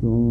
to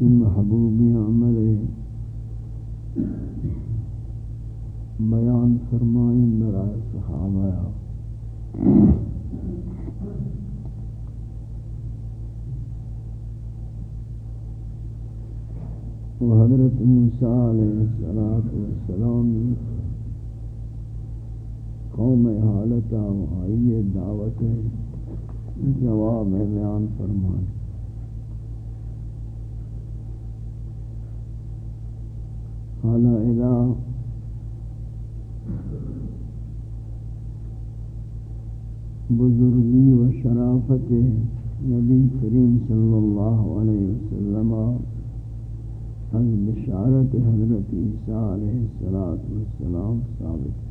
محبوب عمل بیان فرمائیں مرائے صحابہ. و حضرت موسیٰ علیہ السلام قوم حالتہ و آئیے دعوت جواب بیان فرمائیں. حالا اذا بزرگی و شرافت نبی کریم صلی اللہ علیہ وسلم از بشارت حضرت عیسیٰ علیہ السلام ثابت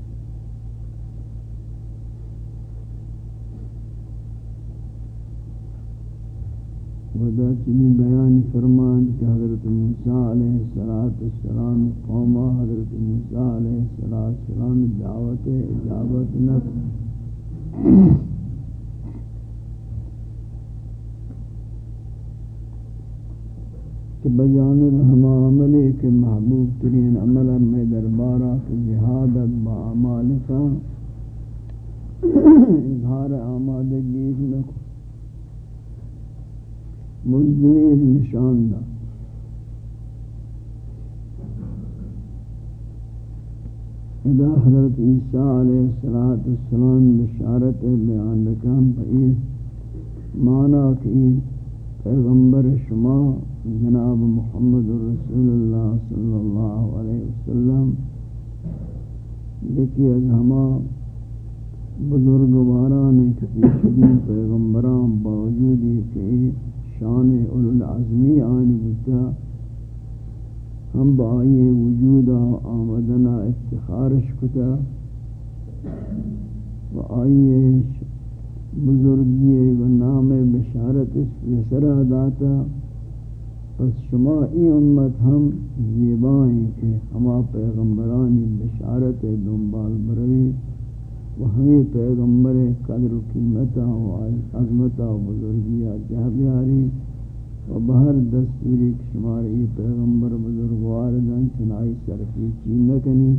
خدا چنی بیان فرمان کہ حضرت موسیٰ علیہ السلام قومہ حضرت موسیٰ علیہ السلام دعوت اجابت نفر کہ بجانب ہما عملی کے محبوب ترین عملہ میں دربارہ کی جہادت با عمالکہ اظہار آمادگی نکو مزدری نشان دا ادا حضرت عیسیٰ علیہ السلام بشارت بیان رکھم بئی مانا کی پیغمبر شما جناب محمد رسول اللہ صلی اللہ علیہ وسلم لیکن از ہما بزرگواران کسی پیغمبران باوجودی شان العظمی آنی بتا ہم بآئی وجودا آمدنا افتخارش کتا و آئی بزرگی و نام بشارت یسرہ داتا پس شما ای امت ہم زیبائیں کہ ہما پیغمبرانی بشارت دنبال بروی۔ و ہمیں پیغمبر قدر و قیمتا و عظمتا و بزرگیا جہ بیاری و بہر دستوری شماری پیغمبر بزرگوار دن چنائی سرفی چین نکنی۔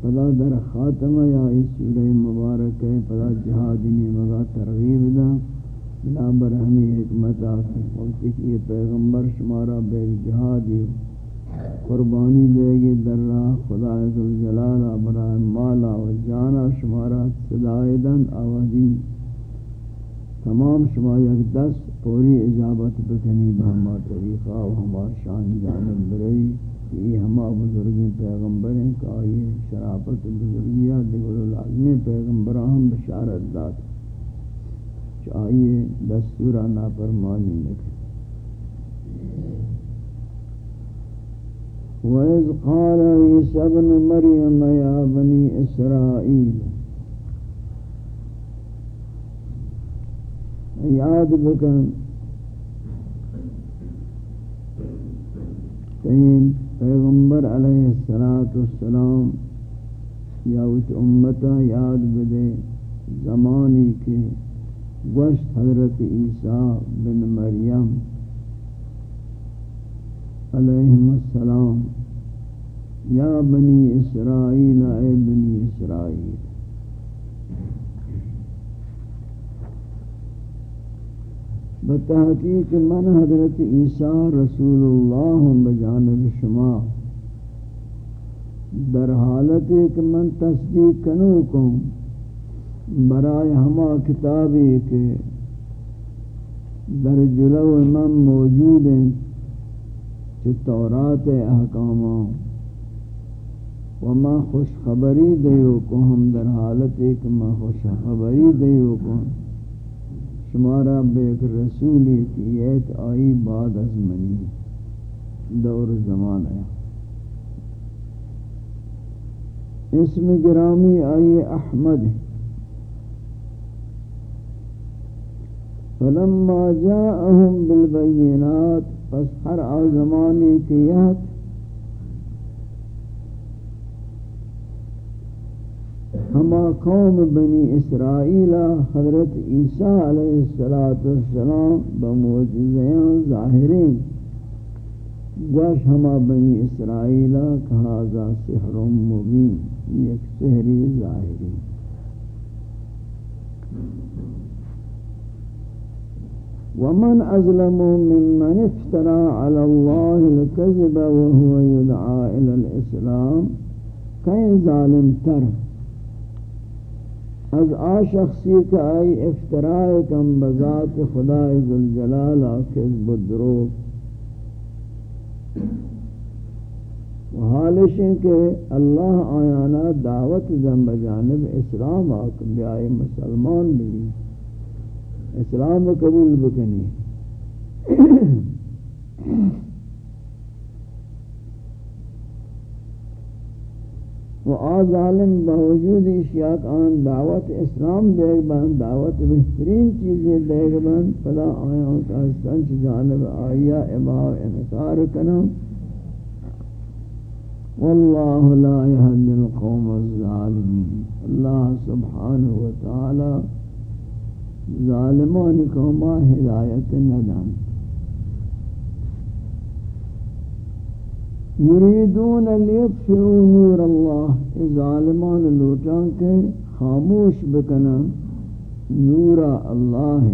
پدا در خاتمہ یا اس سورہ مبارک ہے پدا جہادنی مگا ترغیب دا۔ بلا برہمی حکمت آتی وقتی کہ یہ پیغمبر شمارا بے جہادی قربانی دے گی در راہ خدا عزوجلال برائے مالا و جانا شمارا صدای دن آوازی۔ تمام شما یک دست پوری اجابت بکنی بہما طریقہ و ہما شان جانب بروی۔ کہ یہ ہما بزرگی پیغمبر ہیں کہ آئیے شرافت بزرگیہ دیگر العظمی پیغمبران بشارت داد۔ چاہیے دستورہ ناپرمانی نکل وَإِذْ قَالَ عِيسَى ابْنُ مَرْيَمَ يَا بَنِي إِسْرَائِيلَ یاد بکن کہیں پیغمبر علیہ السلام یا اس امتا یاد بدے زمانی کے گوشت حضرت عیسیٰ بن مریم علیہ السلام. یا بنی اسرائیل، اے بنی اسرائیل. بتحقیق من حضرت عیسیٰ رسول اللہ بجانب شما. در حالت ایک من تصدیق کنو کن برائے ہما کتابی کے در جلو من موجود ہیں. کہ تورات احکام و ما خوش خبری دیو کو ہم در حالت ایک ما خوش خبری دیو کو۔ شمارا بے ایک رسولی کی ایت آئی بعد از منی۔ دور زمان ہے اسم گرامی آئی احمد۔ فلما جاءهم بالبینات۔ پس ہر آزمانی کی یہت ہما قوم بنی اسرائیل حضرت عیسیٰ علیہ السلام بموجزیاں ظاہرین۔ گوش ہما بنی اسرائیل کہا سحر مبین، یک سحری ظاہری ومن أظلم ممن افترى على الله الكذب وهو يدعى إلى الإسلام كين ظالم تر؟ از آ شخصی کا ای افتراء کم بذات خدا ذوالجلال کذب و دروغ و حالش ہے کہ اللہ آیانا دعوت زم بجانب اسلام آکم بیائی مسلمان بھی۔ اسلام قبول بکنی. و آ ظالم باوجود اشیاء آن دعوت اسلام دیکھ بان دعوت بہترین چیزیں دیکھ بان فلا آیاں کا سنچ جانب آیا ابا انکار کنم. واللہ لا يهد القوم الظالمین. اللہ سبحانہ وتعالی ظالمان کو ما ہدایت ندان. یریدون لیطفئوا نور اللہ ظالمان لوٹان کے خاموش بکنا نورا اللہ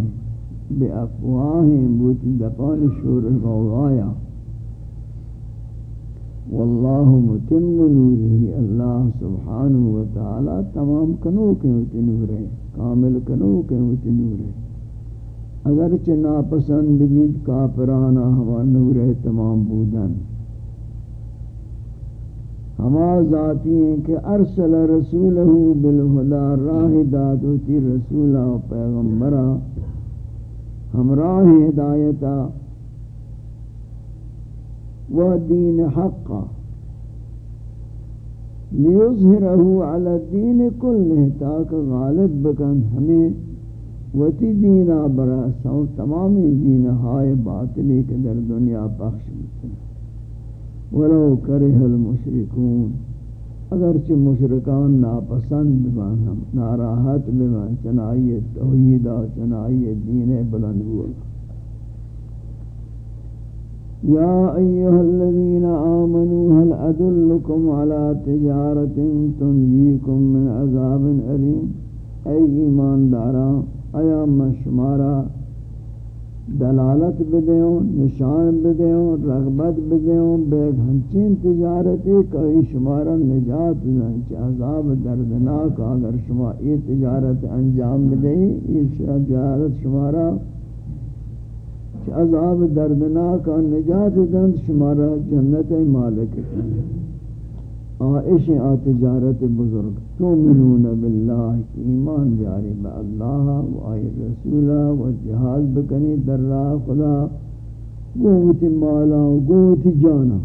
بے افواہیں بوتی دپان شور غوغایا واللہ متم نوری اللہ سبحانہ وتعالی تمام کنو کے ہوتی نور ہے کامل کنو کے ہوتی نور ہے۔ اگرچہ ناپسند بید کافرانہ ہوا نور ہے تمام بودن۔ ہما ذاتی ہیں کہ ارسل رسولہ بالہدا راہ دادوتی رسولہ و پیغمبرہ ہمراہ ہدایتا۔ و دین حقا۔ لیظہرہو علی الدین کل تاک غالب بکن ہمیں وتی دینا برا سو تمامی دین ہائے باطلی کے در دنیا پخش بکن۔ ولو کرہ المشرکون، اگرچہ مشرکان ناپسند بان ہم ناراحت بان چنائی توحید و چنائی دین بلند ہوا۔ یا ایها الذین آمنوا، هل ادلکم على تجارت تنجیکم من عذاب علیم ای ایمان داران آیا مشمارا دلالت بدیوں، نشان بدیوں، رغبت بدیوں بے گھنچین تجارتی کوئی شمارا نجات زنچ عذاب دردناک، اگر شما یہ تجارت انجام بدئی یہ تجارت شمارا عذاب دردناک نجات زنچ شمارا جنت مالک آئش آ تجارت بزرگ. تومنون باللہ ایمان جاری با اللہ و آئی رسولہ و جہاد بکنی در راہ خدا. گوت مالا و گوت جانا.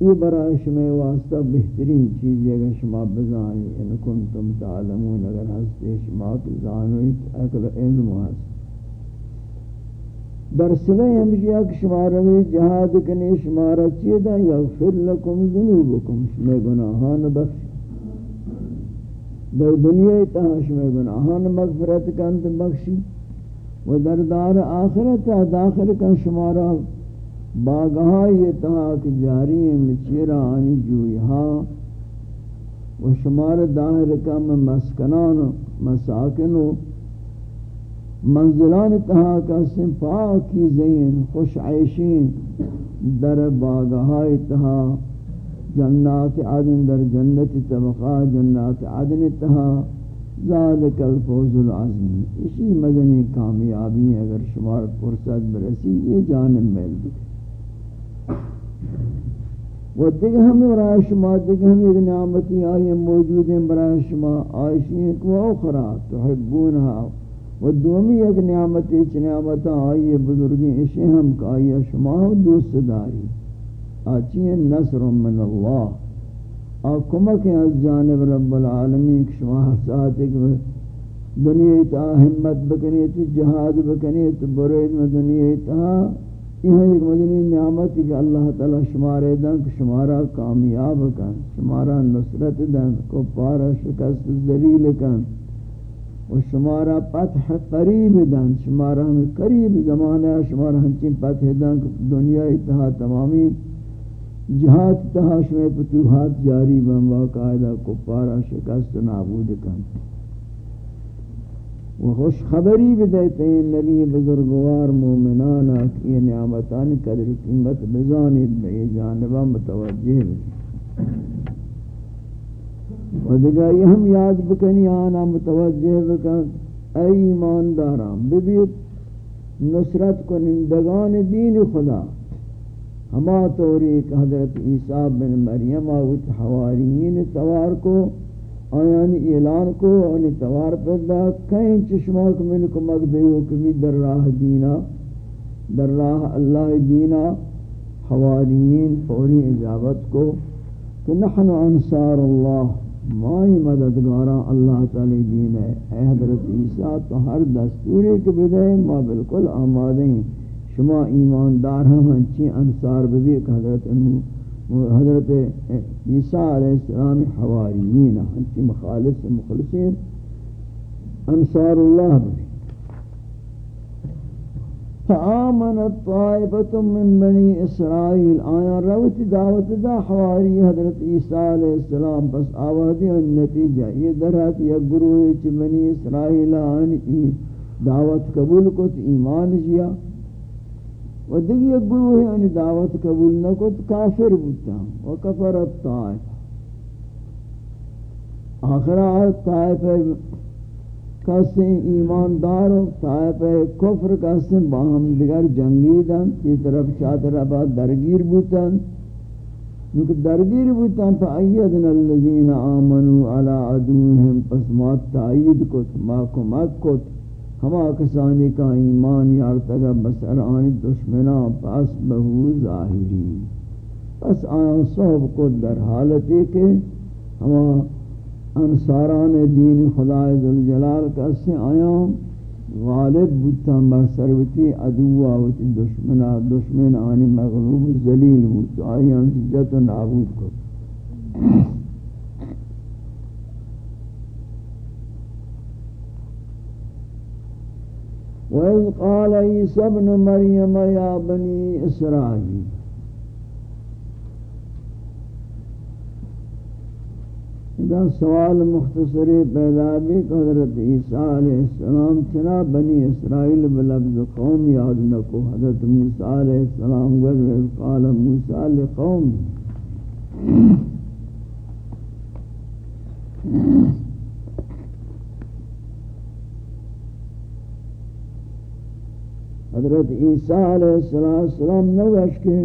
یہ برای شما واسطہ بہترین چیز ہے کہ شما بزانی ان کنتم تعلمون اگر ہستے شما بزانویت اکل علم واسطہ در سلے ہمشی اک شما روی جہاد کنی شما را چیدہ یغفر لکم ذنوبکم شما گناہان بخش۔ در دنیا اتہا شما گناہان مغفرت کنت بخشی۔ و در دار آخرت داخل کن شما را باگہائی اتہا کی جاری مچیرہ آنی جویہا و شما داہر کم مسکنان مساکن و منزلان تہا کا سن پاکی زین، خوش عیشین، در باغہائی تہا جنات عدن در جنت طبقہ جنات عدن تہا ذالک الفوز العظیم. اسی مدنی کامیابی اگر شمار فرصت برسی، یہ جانب میل بکے و دیکھ ہمیں برای شما دیکھ ہمیں ایک نعمتی آئی موجود ہیں برای شما آئیشی ایک و اخرى تحبونها. و دومی ایک نعمت ایچ نعمت آئی بزرگی اشی ہم کا آئی شما دوست داری. آچی نصر من اللہ آکمک از جانب رب العالمین شما حسات ایک دنیا تا حمد بکنی تو جہاد بکنی تو برید میں دنیا تا یہ ایک مدنی نعمت کہ اللہ تعالی شمارے دن شمارا کامیاب کن شمارا نصرت دن کو پارا شکست ذلیل کن. و شمارا پتح قریب دن شمارا ہمیں قریب زمانہ شمارا ہمچین پتح دن دنیا اتحا تمامی جہاد تہا شمع پتوحات جاری بن واقعدہ کپارا شکست نابود کن. و خوش خبری بدیتے ہیں نبی بزرگوار مومنانا کی نعمتان قدر قیمت بزانید بے جانبہ متوجہ بھی و دیگر یہ ہم یاد بکنی آنا متوجہ بکن. اے ایمان داران ببیت نصرت کنندگان دین خدا. ہما طوری کہ حضرت عیسیٰ بن مریم آوت حواریین توار کو آیان اعلان کو، آنی توار پیدا کہیں چشماک من کو مقدیو کمی در راہ دینا، در راہ اللہ دینا، حواریین فوری اجابت کو. کہ نحن انصار اللہ. مائی مددگارا اللہ تعالی دین ہے۔ اے حضرت عیسیٰ، تو ہر دستوری کے بدے ما بالکل آمادیں شما ایماندار ہم ہنچی انصار بھی کہ حضرت حضرت عیسیٰ علیہ السلام حواریین انچی مخالص مخلصین۔ انصار اللہ بھی فآمنت طائفة من بني اسرائیل آیا روت دعوت دا حواری حضرت عیسیٰ علیہ السلام. پس آوازی النتیجہ یہ درہت یا گروہ چی بنی اسرائیل آنی دعوت قبول کت، ایمان جیا. و دیگی یک گروہ آنی دعوت قبول نکت، کافر بودتا. و کفرت طائف آخر آیت طائف کسی ایماندار و صاحب کفر، کسی باہم دیگر جنگی دن یہ طرف چاہتر بعد درگیر بوتن نوکہ درگیر بوتن فا ایدن اللذین آمنوا علا عدوهم، پس ما تعید کت، ما کمک کت. ہما کسانی کا ایمان یارتگا بسر آنی دشمنا، پس بہو ظاہری. پس آن صحب کت در حالتی کہ ہما انصاران دین خدا ذوالجلال کا سے آیا غالب بودتا بر سروتی، عدوہ و دشمنا، دشمن آنی مغلوب، ذلیل بود تو آئی انسجت و نابود کو۔ وَإِذْ قَالَ عِيسَى ابْنُ مَرْيَمَ يَا بَنِي إِسْرَائِيلَ دا سوال مختصر پیدا بھی حضرت عیسیٰ علیہ السلام چنا بنی اسرائیل بلفظ قوم یاد نکو حضرت موسیٰ علیہ السلام گل قال موسیٰ لقوم. حضرت عیسیٰ علیہ السلام نوش کے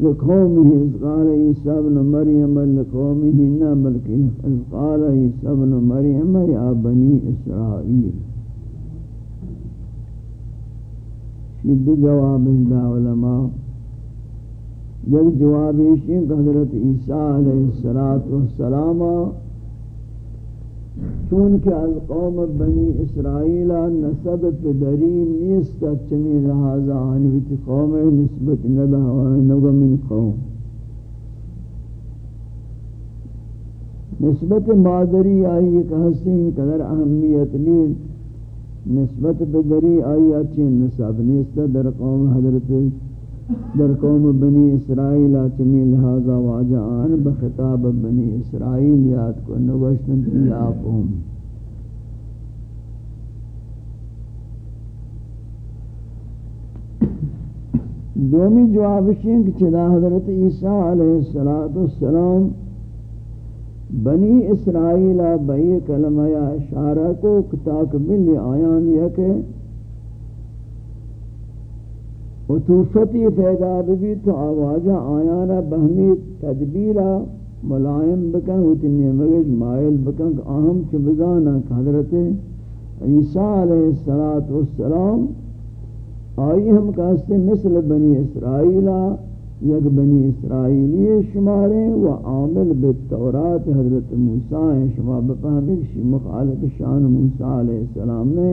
لقومه إذ قال عيسى ابن مريم لقومه نا بلکہ إذ قال عيسى ابن مريم، يا بني إسرائيل. شد جواب دا علماء. جب جواب کہ حضرت عیسیٰ علیہ السلام چونکہ از قوم بنی اسرائیل نسب پدری نیست چمی لہذا آنی قوم نسبت نگو من قوم. نسبت مادری آئی ایک حسین قدر اہمیت نہیں نسبت پدری آئی اچھی نسب نیست. در قوم حضرت در قوم بنی اسرائیل چمی لہذا واجہ آن بخطاب بنی اسرائیل یاد کو نوشتن تی آقوم دومی جواب شین کہ چلا حضرت عیسیٰ علیہ السلام بنی اسرائیل بئی کلمہ یا اشارہ کو کتاک ملی آیان یہ کہ عطوفتی پیدا بھی تو آوازہ آیانا بہمی تدبیرہ ملائم بکن ہوتی نیمگش مائل بکن کہ اہم چبزانا حضرت عیسیٰ علیہ السلام آئی ہم کہتے مثل بنی اسرائیلہ یک بنی اسرائیلی شماریں و عامل بالتورات حضرت موسیٰ شما بفہمک مخالف شان موسیٰ علیہ السلام نے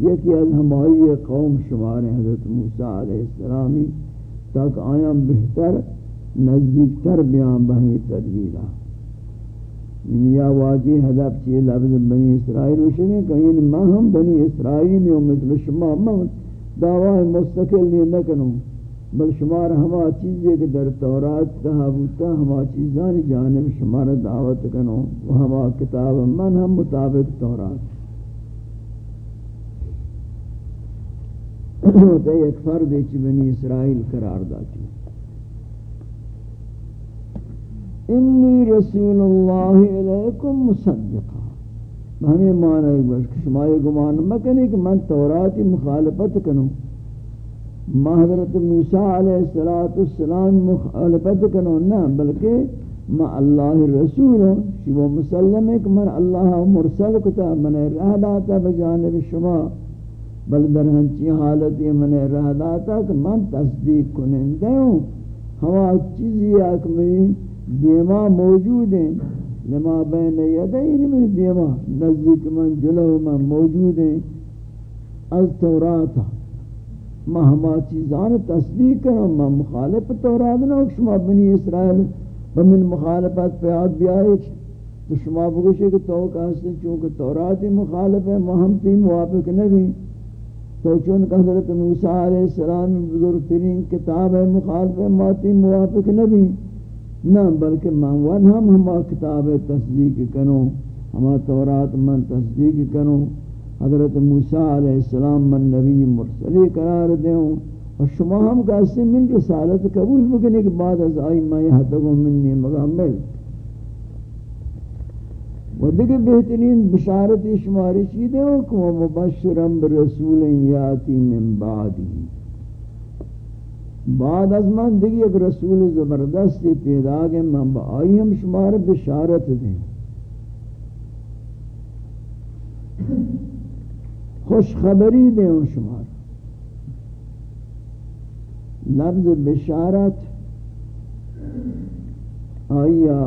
یکی از ہمائی قوم شمار حضرت موسیٰ علیہ السلامی تک آیا بہتر نزدیک تر بیان بہنی تدبیرہ یا واجی حضب چیئے لفظ بنی اسرائیل وشنگے کہ یعنی ما ہم بنی اسرائیل ہوں مثل شما ما دعوی مستقل نہیں نکنوں بل شمار ہما چیزیں کہ در تورات تحابوتا ہما چیزان جانب شمار دعوت کنوں و ہما کتاب من ہم مطابق تورات. تو ایک فرد چی بنی اسرائیل قرار داتی انی رسول اللہ علیکم مصدقا. ہمیں معنی ایک بس شما یہ گمان مکنی کہ من توراتی مخالفت کنوں ما حضرت موسیٰ علیہ السلام مخالفت کنوں نا بلکہ ما اللہ رسول ہوں شبہ مسلم ہے کہ من اللہ مرسل کتا، من رہ داتا بجانب شما. بل در ہنچی حالت یہ من رہ داتا کہ من تصدیق کنندے ہوں ہوا چیزی ایک میں دیما موجود ہیں۔ لما بین یدین میں دیما، نزدیک من جلو من موجود ہیں۔ از توراتا ما ہما چیزان تصدیق کروں ما مخالف تورات نہ شما بنی اسرائیل ومن مخالفت پہ آد بیائے تو شما بگوشے کہ تو کہاستے چونکہ توراتی مخالف ہے ما ہم تی موافق نبی۔ تو چون کہ حضرت موسیٰ علیہ السلام بزرگ ترین کتاب ہے مخالف ماتی موافق نبی، نہ بلکہ مانوان ہم ہما کتاب تصدیق کنو ہما تورات من تصدیق کنو حضرت موسیٰ علیہ السلام من نبی مرسلی قرار دیوں اور شما ہم کہتے ہیں من رسالت قبول بکنے کے بعد از آئی میں یہاں تکوں منی مغامل و دیکھ بہترین بشارت شماری چیدے ہو کہ وہ مبشرم برسول یاتی من بعدی. بعد از من دیکھ ایک رسول زبردستی پیدا گئے من با آئی ہم شمار بشارت دیں خوش خبری دیں شمار. لفظ بشارت آیا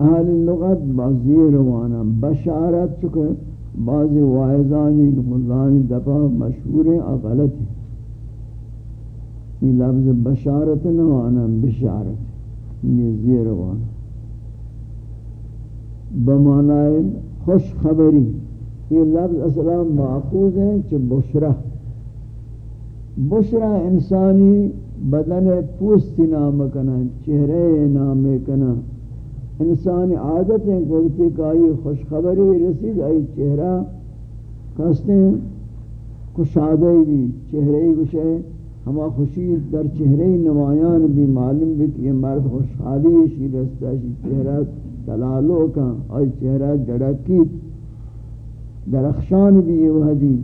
اہل لغت بازی روانا، بشارت چکے بعض وائزانی ملانی دفع مشہور ہیں غلط ہیں یہ لفظ بشارت نوانا، بشارت یہ زیر وانا بمعنی خوش خبری۔ یہ لفظ اصلا معقوض ہے چھ بشرہ۔ بشرہ انسانی بدن پوستی نام کنا، چہرے نام کنا۔ انسانی عادت ہیں کہ کہ آئی خوشخبری رسید، آئی چہرہ کستے ہیں کشادہ بھی چہرے بشے ہما خوشی در چہرے نمایان بھی معلوم بھی کہ یہ مرد خوشحالی شی رستہ شی چہرہ تلالو کا، آئی چہرہ جڑکی درخشان بھی یہ وحدی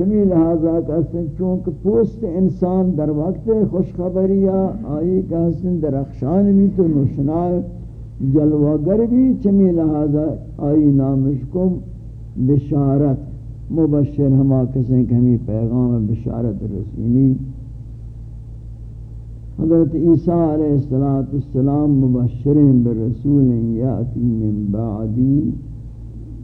چمی لہذا کہتے چونکہ پوست انسان در وقت خوشخبری آئی کہتے درخشان بھی تو نشنا جلوگر بھی چمی لہذا آئی نامش کو بشارت. مبشر ہما کسیں کہ ہمیں پیغام بشارت رسینی. حضرت عیسیٰ علیہ السلام مبشرین برسول یاتی من بعدی.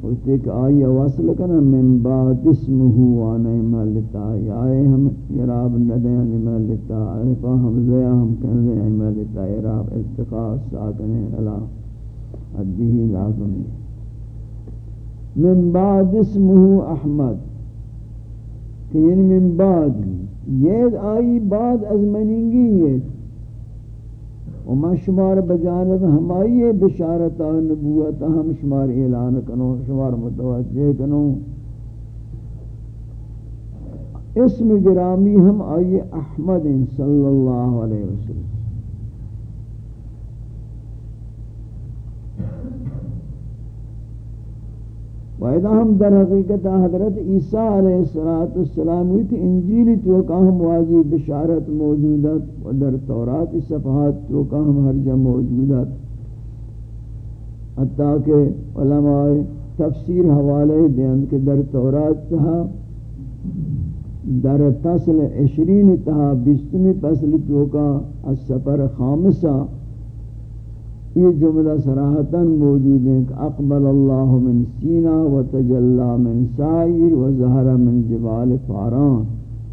وقتی کہ آئی وصل کنا من بعد اسمه وانا ملتا آئے ہم یراب ندیاں ملتا آئے فاہم زیا ہم کنزے ملتا یراب التقاء ساکنے علا حدیه لازم من بعد اسمه احمد، کہ یعنی من بعد، یہ آئی بعد از منینگی یہ و ما شمار بجانب ہمائی بشارت نبوت، ہم شمار اعلان کنو، شمار متوجہ کنو۔ اسم گرامی ہم آئی احمد صلی اللہ علیہ وسلم۔ وإذا ہم در حقیقت حضرت عیسیٰ علیہ السلام ہوئی تھی انجیل تو کہم واضی بشارت موجودت و در تورات صفحات تو کہم ہر جا موجودت حتیٰ کہ علماء تفسیر حوالے دیں کہ در تورات تہا در فصل عشرین تہا بستمی فصل تو کا السفر خامسہ۔ یہ جملہ صراحتاً موجود ہے کہ اقبل اللہ من سینہ و تجلہ من سائر و ظہر من جبال فاران.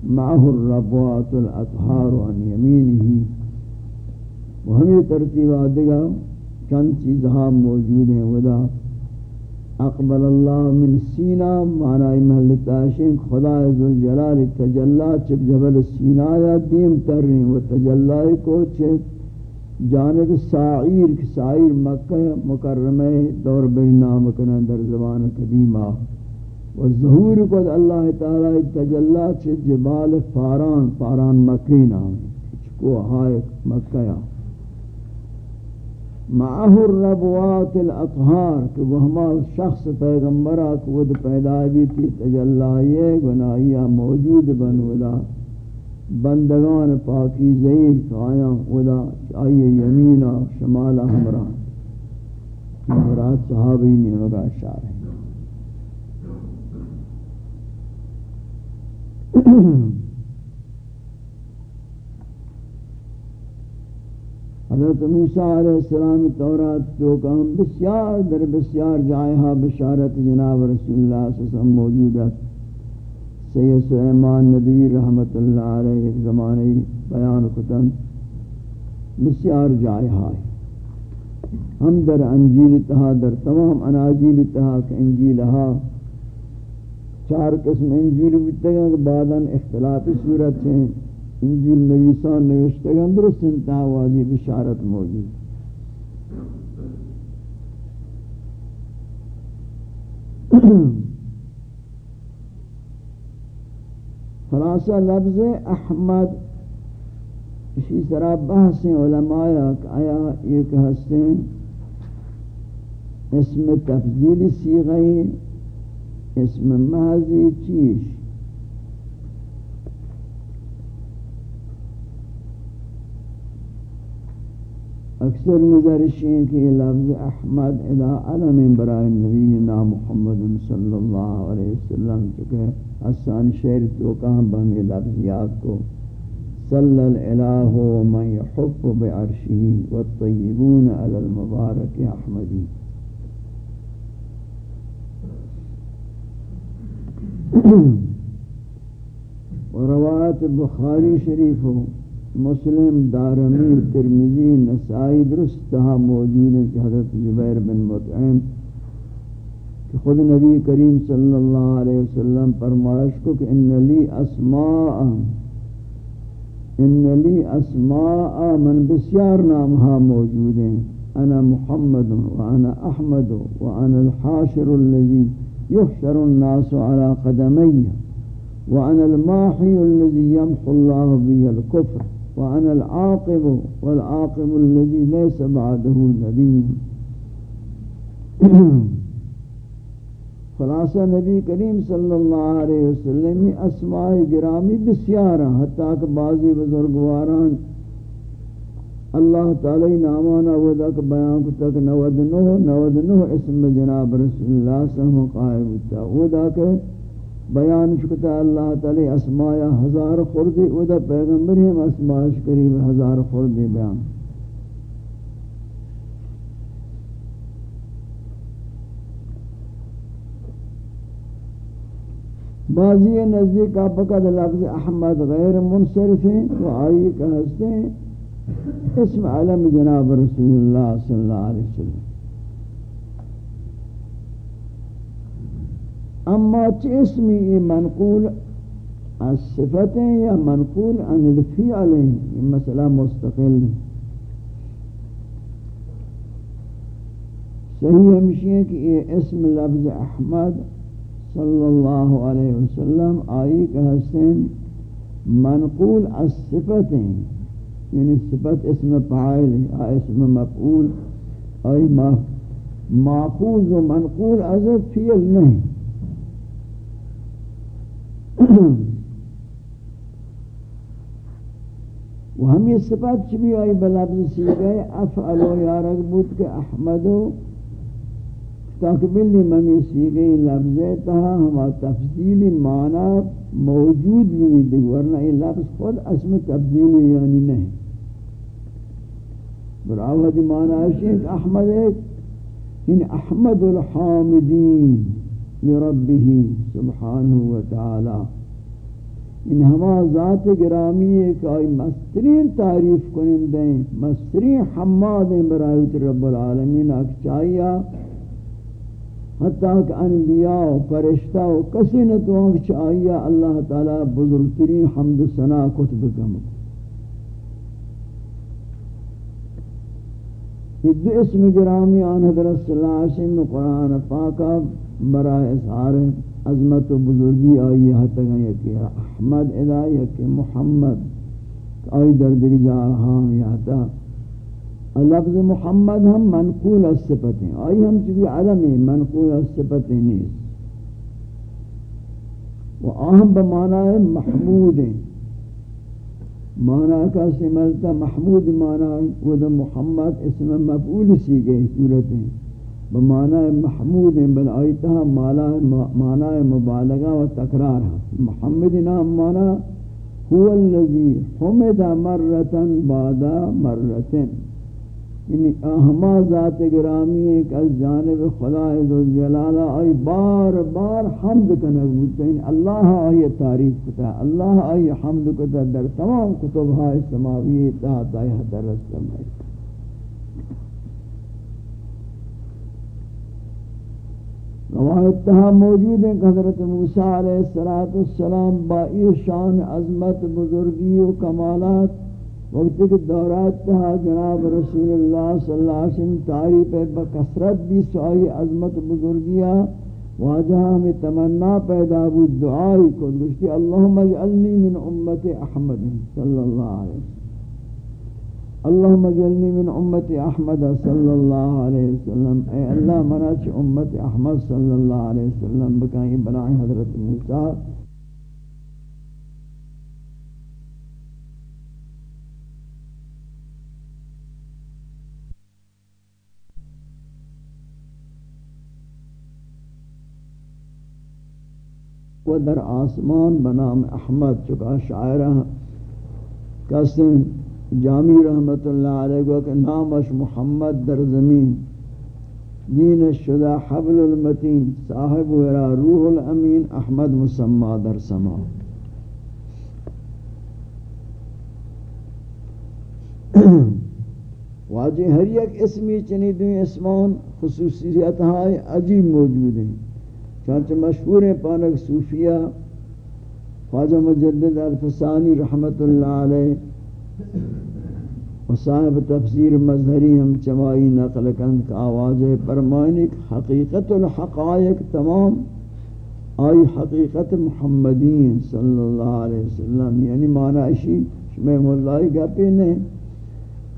معه الربوات الاطہار عن یمینہی و ہمیں ترتیب آدھگا چند چیزہاں موجود ہیں ودا اقبل اللہ من سینہ معنی محل تاشن خدا عزالجلال تجلہ چپ جبل سینہ یا دیم تر رہی و تجلہ کو چپ جانب سائر سائر مکہ مکرمہ دور بین نام کنا در زبان قدیمہ و ظہور کو اللہ تعالی تجلا چھ جبال فاران فاران مکی نام کو ہائے مکہ معه الربوات الاطهار، کہ وہ ہما شخص پیغمبرہ کو پیدا بھی تھی، تجلا گناہیہ موجود بن ودا بندگان پاکی زیر آیا خدا آئیے یمین شمال ہمراہ۔ مراد صحابی نے مگا شار ہے حضرت موسیٰ علیہ السلام تورات تو کہ بسیار در بسیار جائے بشارت جناب رسول اللہ صلی اللہ علیہ وسلم موجود ہے۔ سید سلیمان ندوی رحمت اللہ علیہ ایک زمانے بیان کتن۔ بسیار جائے ہائے۔ ہم در انجیل تہا، در تمام اناجیل تہا کہ انجیل ہا۔ چار قسم انجیل بیتے گا کہ بعداً اختلاف صورت ہیں۔ انجیل نویسان نوشتے گا درست انتہا وادی بشارت موجود۔ خلاصہ لفظ احمد اسی طرح بحث علماء آیا ایک ہستے اسم تفضیل سیغی اسم محضی چیش۔ اکثر نظرشیں کہ لفظ احمد الى علم برای نبینا محمد صلی اللہ علیہ وسلم چکے حسان شہر تو کہاں بہمی لفظیات کو۔ صلی الالہ من يحب بعرشی والطیبون علی المبارک احمدی روایت بخاری شریف مسلم دارمی ترمیزی نسائی درست موجود ہیں کہ حضرت جبیر بن مطعم کہ خود نبی کریم صلی اللہ علیہ وسلم فرمائش کو کہ ان لی اسماء إن لی أسماء من بسیار نامها موجود ہیں أنا محمد وأنا أحمد وأنا الحاشر الذي يحشر الناس على قدمي وأنا الماحي الذي يمحو الله بي الكفر وأنا العاقب والعاقب الذي ليس بعده نبي. خلاصہ نبی کریم صلی اللہ علیہ وسلم اسماء گرامی بسیارا حتیٰ کہ بعضی بزرگواران اللہ تعالی نامانا ودا کہ بیان کو تک نود نو نود نو اسم جناب رسول اللہ صلی اللہ علیہ وسلم قائم ہوتا ودا کہ بیان شکتا اللہ تعالی اسماء ہزار خوردی ودا پیغمبر ہم اسماء قریب ہزار خوردی بیان۔ بعضی نزدیک آپ لفظ احمد غیر منصرف ہیں وہ آئی کہ ہستے ہیں۔ اسم علم جناب رسول اللہ صلی اللہ علیہ وسلم۔ اما چه اسمی منقول از صفتیں یا منقول عن الفعل یہ مسئلہ مستقل ہے۔ صحیح ہمشی ہے کہ یہ اسم لفظ احمد صلی اللہ علیہ وسلم، آئی کہ حسین، منقول از صفتیں یعنی صفت اسم فاعل ہے اسم مفعول۔ ای ماخوذ و منقول از فعل نہیں۔ و ہم یہ صفت چبی آئی بلابز سی گئے افعلو یا رغبت کے احمدو تقبلی ممی سی گئی لفظ تہا ہما تفصیلی معنی موجود بھی دیکھ ورنہ یہ لفظ خود اسم تبدیلی یعنی نہیں۔ براوت معنی ہے کہ احمد ایک ان احمد الحامدین لربه سبحانہ وتعالی۔ ان ہما ذات گرامی ہے کہ آئی مسترین تعریف کنن دیں مسترین حماد ہیں برایت رب العالمین اک چاہیا حتیٰ کہ انبیاء و فرشتہ و کسی نہ تو انک چاہیا اللہ تعالی بزرگترین حمد و ثنا کتب کمک یہ دو اسم گرامی آن حضرت صلی اللہ علیہ وسلم قرآن پاکا برای اظہار عظمت و بزرگی آئی حتی گئی کہ احمد ادائی کہ محمد آئی در در جا ہاں یہتا لفظ محمد ہم منقول از صفتیں آئی ہم چکی علمی منقول از صفتیں نہیں و آہم بمعنی محمود. ہیں معنی کا سملتا محمود معنی ود محمد اسم مفعول سی گئی صورت ہیں بمعنی محمود بل آیتها معنی مبالغہ و تکرار محمد نام معنی هو الذي حمد مرتا بعد مرتين یعنی اہما ذات گرامی ایک از جانب خدا عزوجلالہ آئی بار بار حمد کنگ بودتا یعنی اللہ آئی تعریف کتا اللہ آئی حمد کتا در تمام کتب ہائی سماوی اتحاد آئی حضر رسل میں اتہا موجود ہیں کہ حضرت موسیٰ علیہ السلام با شان عظمت بزرگی و کمالات وقت کے دورات تہا جناب رسول اللہ صلی اللہ علیہ وسلم تعریف بکثرت بھی سوائی عظمت بزرگیہ واجہ ہمیں تمنا پیدا بود، دعائی کو گشتی اللہم اجعلنی من امت احمد صلی اللہ علیہ وسلم۔ اللہم اجعلنی من امت احمد صلی اللہ علیہ وسلم۔ اے اللہ منچ امت احمد صلی اللہ علیہ وسلم، بکائیں بنائیں حضرت موسیٰ۔ و در آسمان بنام احمد چکا شاعرہ قسم جامی رحمت اللہ علیہ کو کہ نامش محمد در زمین دین شدہ حبل المتین، صاحب ورا روح الامین احمد مسمع در سما۔ واجہ ہر یک اسمی چنی دوئی اسمان خصوصیت ہائے عجیب موجود ہیں۔ چانچہ مشہور ہیں پانک صوفیہ خواجہ مجدد الفسانی رحمت اللہ علیہ و صاحب تفسیر مظہری ہم چمائی نقل کند کا آواز پرمانک حقیقت الحقائق تمام آئی حقیقت محمدین صلی اللہ علیہ وسلم یعنی معنی اشی شمیم اللہ گپی نہیں۔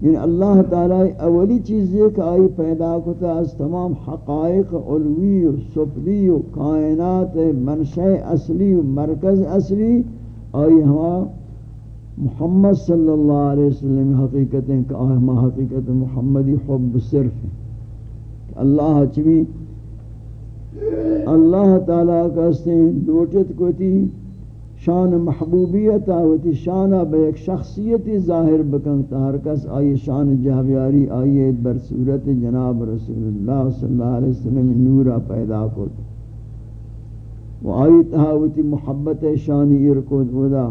یعنی اللہ تعالی اولی چیز یہ کہ آئی پیدا کتا از تمام حقائق علوی و سفلی و کائنات منشأ اصلی و مرکز اصلی، آئی ہما محمد صلی اللہ علیہ وسلم حقیقتیں کہ آئی ہما حقیقت محمدی حب صرف ہے اللہ چوی اللہ تعالیٰ کا سین دوٹت کو تھی شان محبوبیت آوتی شانہ بے ایک شخصیتی ظاہر بکن تہر کس آئی شان جہویاری آئی بر صورت جناب رسول اللہ صلی اللہ علیہ وسلم نورا پیدا کرد. و آئی تہاوتی محبت شانی ارکود ودا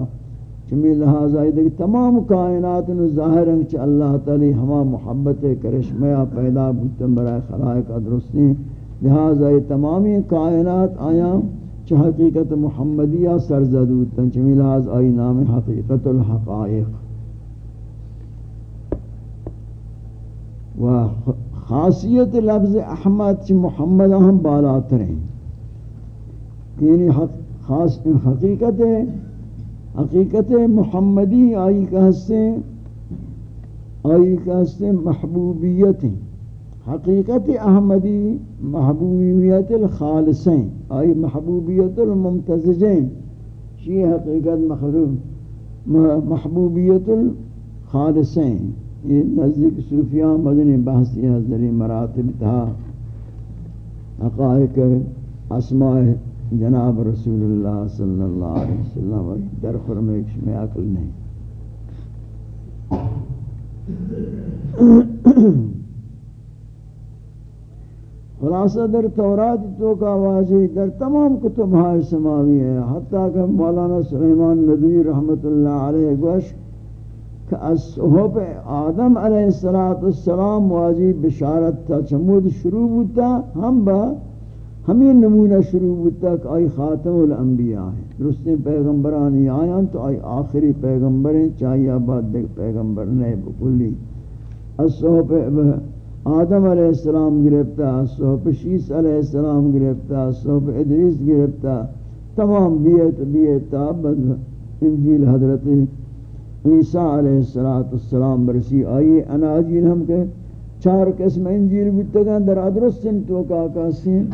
چمی لہذا آئی دیکھ تمام کائنات نو ظاہر ہیں چھ اللہ تعالی ہما محبت کرشمیا پیدا بودتن برای خلائق ادرستی. لہذا آئی تمامی کائنات آیاں چھ حقیقت محمدیہ سرزدود تن چمی لحاظ آئی نام حقیقت الحقائق. و خاصیت لفظ احمد چھ محمد ہم بالاتر ہیں یعنی خاص حقیقت حقیقت محمدی آئی کہستے آئی کہستے محبوبیت ہیں حقیقت احمدی محبوبیت الخالصین، آئی محبوبیت الممتزجین۔ شی حقیقت مخلوق محبوبیت الخالصین۔ یہ نزدیک صوفیان مدنی بحثی حضری مراتب تھا۔ حقائق اسماء جناب رسول اللہ صلی اللہ علیہ وسلم در فرمیکش میں عقل نہیں۔ خلاصہ در تورات تو کا واضح در تمام کتب ہائے سماوی ہے، حتیٰ کہ مولانا سلیمان ندوی رحمت اللہ علیہ گوش کہ از صحب آدم علیہ السلام واضح بشارت تا چمود شروع بودتا ہم با ہمیں نمونہ شروع بودتا کہ آئی خاتم الانبیاء ہیں۔ درستے پیغمبرانی آیاں تو آئی آخری پیغمبر ہیں، چاہیے آباد دیکھ پیغمبر نہیں بکلی۔ از صحب آدم علیہ السلام گرفتا، صحب شیس علیہ السلام گرفتا، صحب ادریس گرفتا، تمام بیت بیت انجیل حضرت عیسیٰ علیہ السلام برسی آئیے اناجیل ہم کہ چار قسم انجیل بیتگا در ادرسن تو کا سین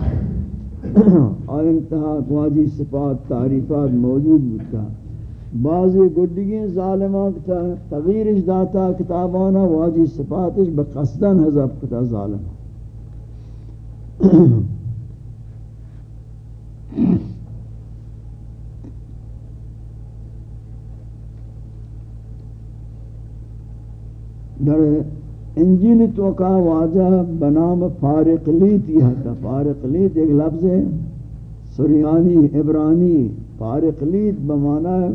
اور انتہا واجی صفات، تعریفات موجود بیتا بعضی گڈگی ظالمان کتا تغییرش داتا، کتابانا واجی صفاتش بقصدن حضب کتا ظالم در انجیل تو کا واجہ بنام فارق لیت یہ تھا فارق لیت ایک لفظ ہے، سریانی، عبرانی، فارق لیت بمانا ہے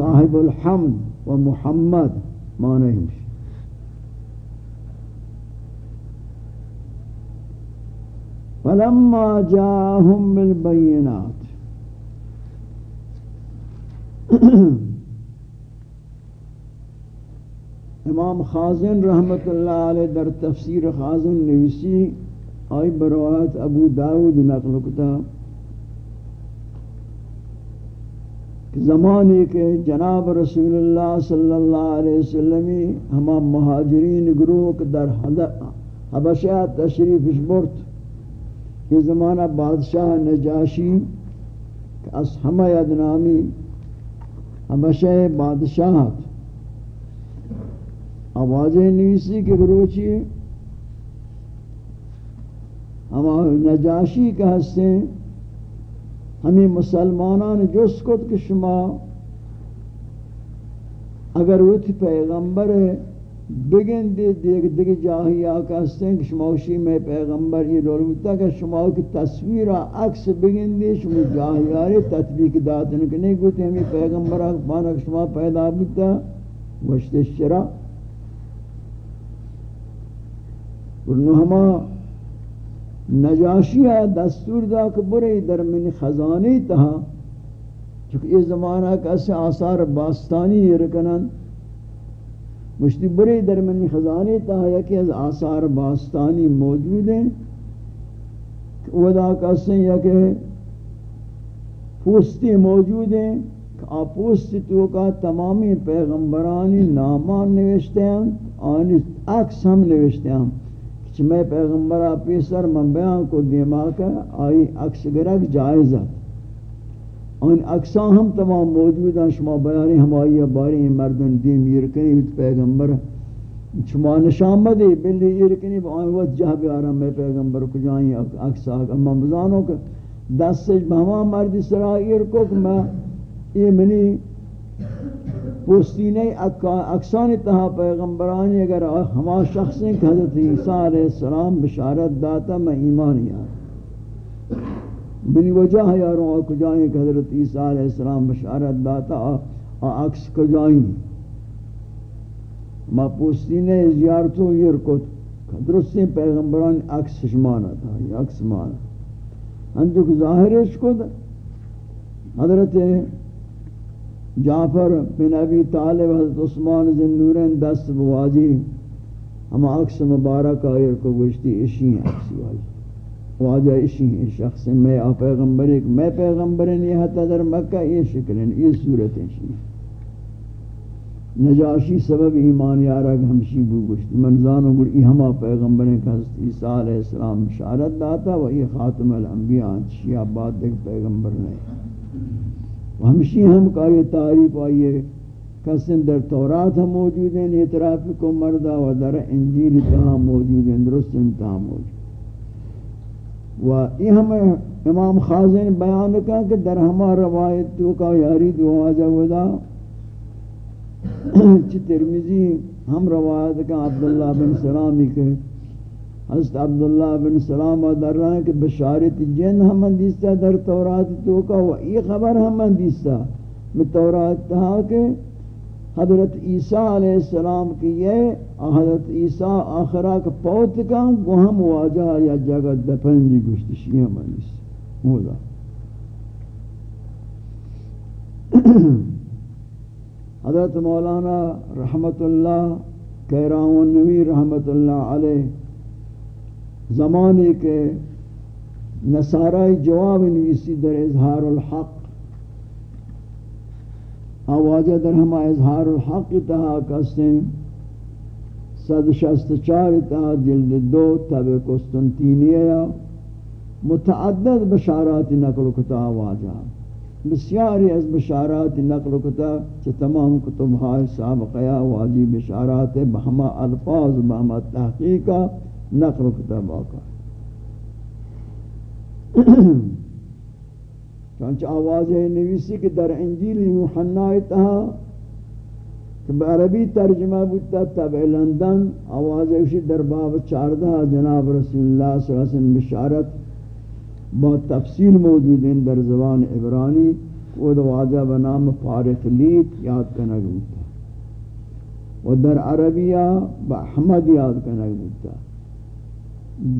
صاحب الحمد و محمد معنی ہمشی فلما جاءهم بالبينات امام خازن رحمت اللہ علیہ در تفسیر خازن نویسی آئی بروایت ابو داود نقل کتا زمانے کے جناب رسول اللہ صلی اللہ علیہ وسلم ہما مہاجرین گروہ در حبشہ تشریف برت یہ زمانہ بادشاہ نجاشی اسحمہ ادنامی حبشہ بادشاہت آوازیں نیسی کے گروچی ہم نجاشی کا حصے ہمیں مسلمانان جس کت کہ شما اگر وہ تھی پیغمبر بگن دے دیکھ دیکھ جاہی آکا حصے کہ شماوشی میں پیغمبر یہ دور ہوتا کہ شماو کی تصویر عکس بگن دے شما جاہی آرے تطبیق داتن کہ نہیں گوتے ہمیں پیغمبر آکا شما پیدا بتا گوشت شرع ورنو ہما نجاشی دستور دا کہ برے در من خزانی تہا، چونکہ یہ زمانہ کیسے آثار باستانی رکنن۔ مشتی برے در من خزانی تہا، یکی از آثار باستانی موجود ہیں۔ وہ دا یکی پوستی موجود ہیں۔ کہ پوستی تو کا تمامی پیغمبرانی نامان نوشتے ہیں، آنی اکس ہم نوشتے ہیں۔ کہ میں پیغمبر آپ سر من بیان کو دیما کا آئی عکس گرک جائز ہے۔ ان اقسام ہم تمام موجود ہیں، شما بیانی ہمائی باری مردن دیم یرکنی بیت پیغمبر۔ شما نشان بدی بلی یرکنی با آئی وقت جہ بیارم میں پیغمبر کو جائیں عکس آگا اما مزانوں کہ دست سے بہما مرد سرائی کو کہ میں یہ منی پوستینی اکسان تہا پیغمبرانی اگر ہما شخص ہیں کہ حضرت عیسیٰ علیہ السلام بشارت داتا میں ایمان یار بنی وجہ یاروں اور کجائیں کہ حضرت عیسیٰ علیہ السلام بشارت داتا اور عکس کجائیں۔ ما پوستینی زیارتوں یہ رکت درستی پیغمبران عکس شمانا تھا، یہ عکس مانا۔ ہم جو ظاہرش کد حضرت جعفر بن ابی طالب حضرت عثمان زن نورین دست بواجی ہم عکس مبارک آئیر کو گوشتی اشی ہیں عکسی واجی. واجہ اشی ہیں شخص میں آ پیغمبر ایک، میں پیغمبر نہیں حتی در مکہ، یہ شکلیں یہ صورت اشی ہیں نجاشی سبب ایمان یارا کہ ہمشی بو گوشتی۔ منزانو گر ای ہما پیغمبر کہ حضرت عیسیٰ علیہ السلام شارت داتا و یہ خاتم الانبیاء، شیعہ بعد دیکھ پیغمبر نہیں۔ ہمشی ہم کا یہ تعریف آئیے قسم در تورات ہم موجود ہیں اعتراف کو مردہ و در انجیل تہا موجود ہیں درست انتہا موجود و یہ ہم امام خازن بیان کا کہ در ہما روایت تو کا یاری دو آجا ودا چی ترمیزی ہم روایت کا عبداللہ بن سلامی کے حضرت عبداللہ بن سلام در رہا ہے کہ بشارت جن ہم اندیستا در تورات تو کا، و ای خبر ہم اندیستا میں تورات تہا کہ حضرت عیسیٰ علیہ السلام کی یہ حضرت عیسیٰ آخرہ کا پوت کا گوہم واجہ یا جگہ دفن جی گشتشی ہم اندیستا مولا۔ حضرت مولانا رحمت اللہ کہراؤن نوی رحمت اللہ علیہ زمانے کے نصارائی جواب نویسی در اظہار الحق آواجہ در ہما اظہار الحق تہا کسیں صد شست چار تہا جلد دو تب قسطنطینیہ متعدد بشارات نقل کتا آواجہ بسیاری از بشارات نقل کتا چھ تمام کتب ہائی سابقیا واجی بشارات بہما الفاظ، بہما تحقیقہ نقل کتاب آقا چانچہ آواز ہے نویسی کہ در انجیل یوحنائی تہا کہ بعربی ترجمہ بودتا تبع لندن آواز ہے در باب چاردہ جناب رسول اللہ صلی اللہ علیہ وسلم بشارت با تفصیل موجود ہیں در زبان عبرانی وہ دواجہ بنام فارق لیت یاد کنگ بودتا. و در عربیہ با احمد یاد کنگ بودتا.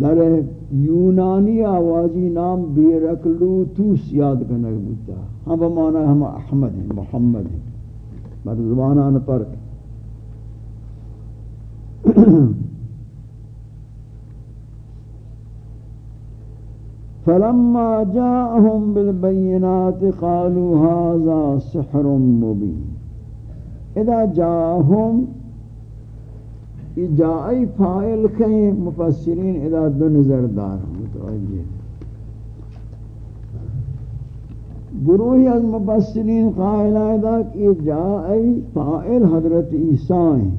در یونانی آوازی نام بیرکلوتوس یاد کرنے بودتا ہم بمانا ہم احمد ہیں، محمد ہیں. بر زبانان پر فلما جاءهم بالبينات قالوا هذا سحر مبين اذا جاءهم یہ جائی فائل کہیں مفسرین ادا دو نظر دار متوجہ۔ گروہی از مفسرین قائل ادا کہ جائی فائل حضرت عیسیٰ ہیں۔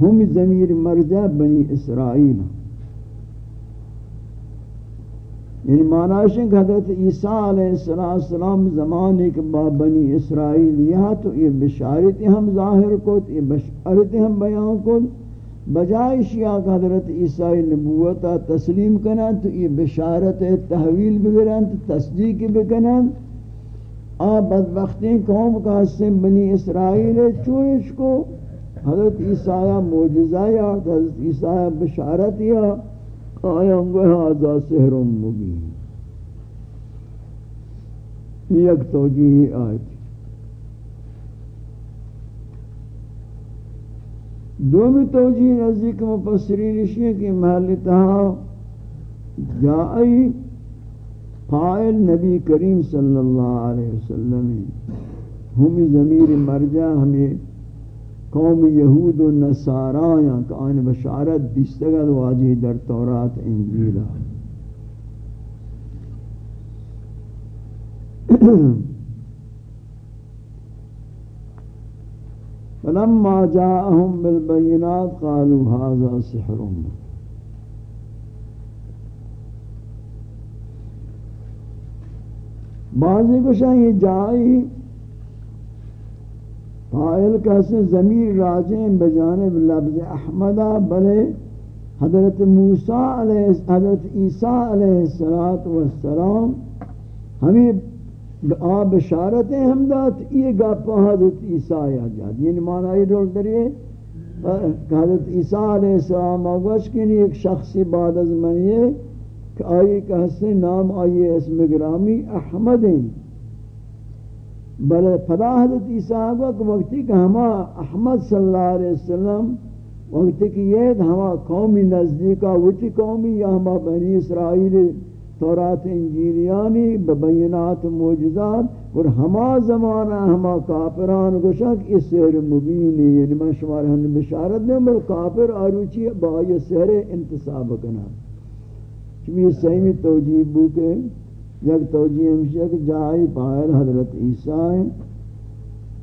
ہم ضمیر مرجع بنی اسرائیل یعنی معنی ہے کہ حضرت عیسیٰ علیہ السلام زمانے کے بعد بنی اسرائیل یہاں تو یہ بشارت ہم ظاہر کو یہ بشارت ہم بیان کو بجائے شیعہ کہ حضرت عیسیٰ نبوتا تسلیم کنن تو یہ بشارت تحویل بگرن تو تصدیق بکنن آ بدبختی قوم کا حسن بنی اسرائیل چوئش کو حضرت عیسیٰ موجزہ یا حضرت عیسیٰ بشارت یا آیا گو هذا سحر مبین۔ یک توجیہ آیت۔ دومی توجیہ نزدیک مفسرین اشیاء کی محل تہا جائی فائل نبی کریم صلی اللہ علیہ وسلم ہمی ضمیر مرجع ہمیں قوم یہود و نصارایاں کہ آن بشارت دیستگل واجی در تورات انجیلا فلما جاءهم بالبينات قالوا هذا سحر. بعضی کو شاہی جائی فائل کیسے ضمیر راجیں بجانب لفظ احمدہ بلے حضرت موسیٰ علیہ، حضرت عیسیٰ علیہ السلام، ہمیں آ بشارتیں ہم دات، یہ گاپا حضرت عیسیٰ یا جاد یعنی معنی یہ دول دریئے حضرت عیسیٰ علیہ السلام آگوش کی ایک شخصی بعد از منیے کہ آئی کہ نام آئیے اسم گرامی احمد ہیں۔ بلے پدا حضرت عیسیٰ کو کہ وقتی کہ ہما احمد صلی اللہ علیہ وسلم، وقتی کہ یہ ہما قومی نزدیکا وتی قومی یا ہما بنی اسرائیل تورات انجیلیانی ببینات موجزات اور ہما زمانہ ہما کافران کو اس سہر مبینی یعنی میں شمار ہم بشارت دیں بل کافر آروچی بائی سہر انتصاب کنا چمی سہمی توجیب بو کے یک توجیہ ہمشہ کہ جائی پائل حضرت عیسیٰ ہیں۔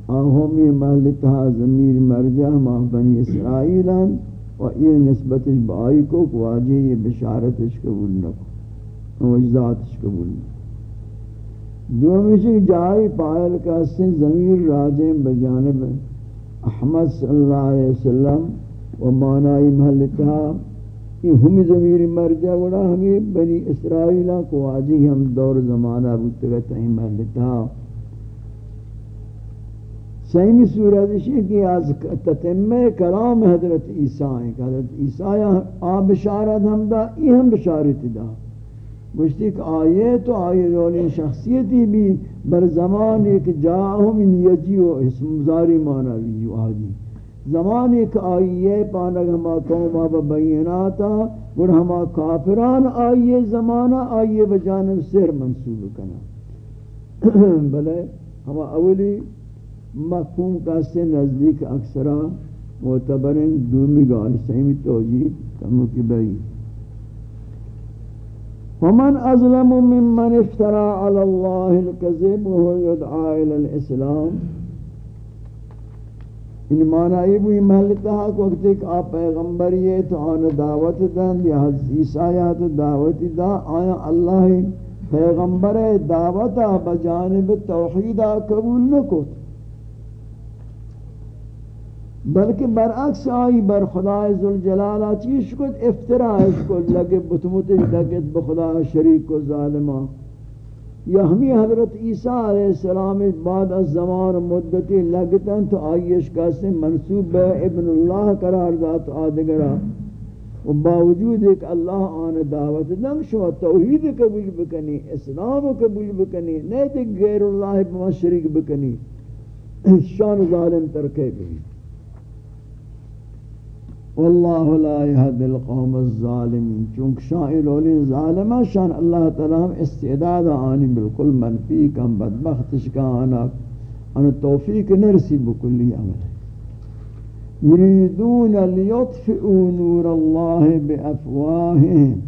آہومی محلتہ ضمیر مرجع ماہ بنی اسرائیل و یہ نسبتش بائی کو واجی یہ بشارتش قبول نکو۔ وجزاتش قبول نکو دومیشہ جائی پائل کا سن ضمیر راجیں بجانب احمد صلی اللہ علیہ وسلم و معنی محلتہ یہ ہمی ضمیر مرجع وڑا ہمیں بنی اسرائیلہ کو آجی ہم دور زمانہ بودتگا تہیں محلتا سہمی صورت ہے کہ آز تتمہ کلام حضرت عیسیٰ ہیں حضرت عیسیٰ آ بشارت ہم دا ای ہم بشارت دا۔ مجھتی کہ آئے تو آئے رولی شخصیتی بھی بر زمان ایک جاہم ان یجیو اسم مزاری مانا بھی آجی زمان ایک آئیے پانک ہما قوم آبا بیناتا اور ہما کافران آئیے زمانہ آئیے بجانب سر منصوب کنا۔ بلے، ہما اولی مفہوم کا سے نزدیک اکثرہ معتبرین دومی گاہی سہمی توجیب کمو کی بئی ومن ازلم ممن افترى على الله الكذب وهو يدعى الى الاسلام ان معنی بھی محلتا ہے کہ وقت ایک آپ پیغمبر یہ تو آن دعوت دن یا حدیث آیا تو دعوت دا، آیا اللہ پیغمبر دعوتا بجانب توحیدہ قبول نکو بلکہ برعکس آئی بر خدا ذوالجلالہ چیز کو افتراش کو لگے بتمتش لگت بخدا شریک کو ظالمہ یا ہمیں حضرت عیسیٰ علیہ السلام بعد از زمان مدتی لگتن تو آئیش کا سے منصوب ابن اللہ قرار ذات آدگرہ و باوجود ایک اللہ آن دعوت دنگ شما توحید قبول بکنی، اسلام قبول بکنی نہیں تو غیر اللہ بما شریک بکنی۔ شان ظالم ترکے بھی۔ واللہ لا يهد القوم الظالمین، چونکہ شان اولی ظالمہ شان اللہ تعالی استعداد آنی بالکل منفی کم، بدبختش کا آنا ان توفیق نرسی بکلی عمل۔ ہے يريدون ليطفئوا نور الله بأفواههم ان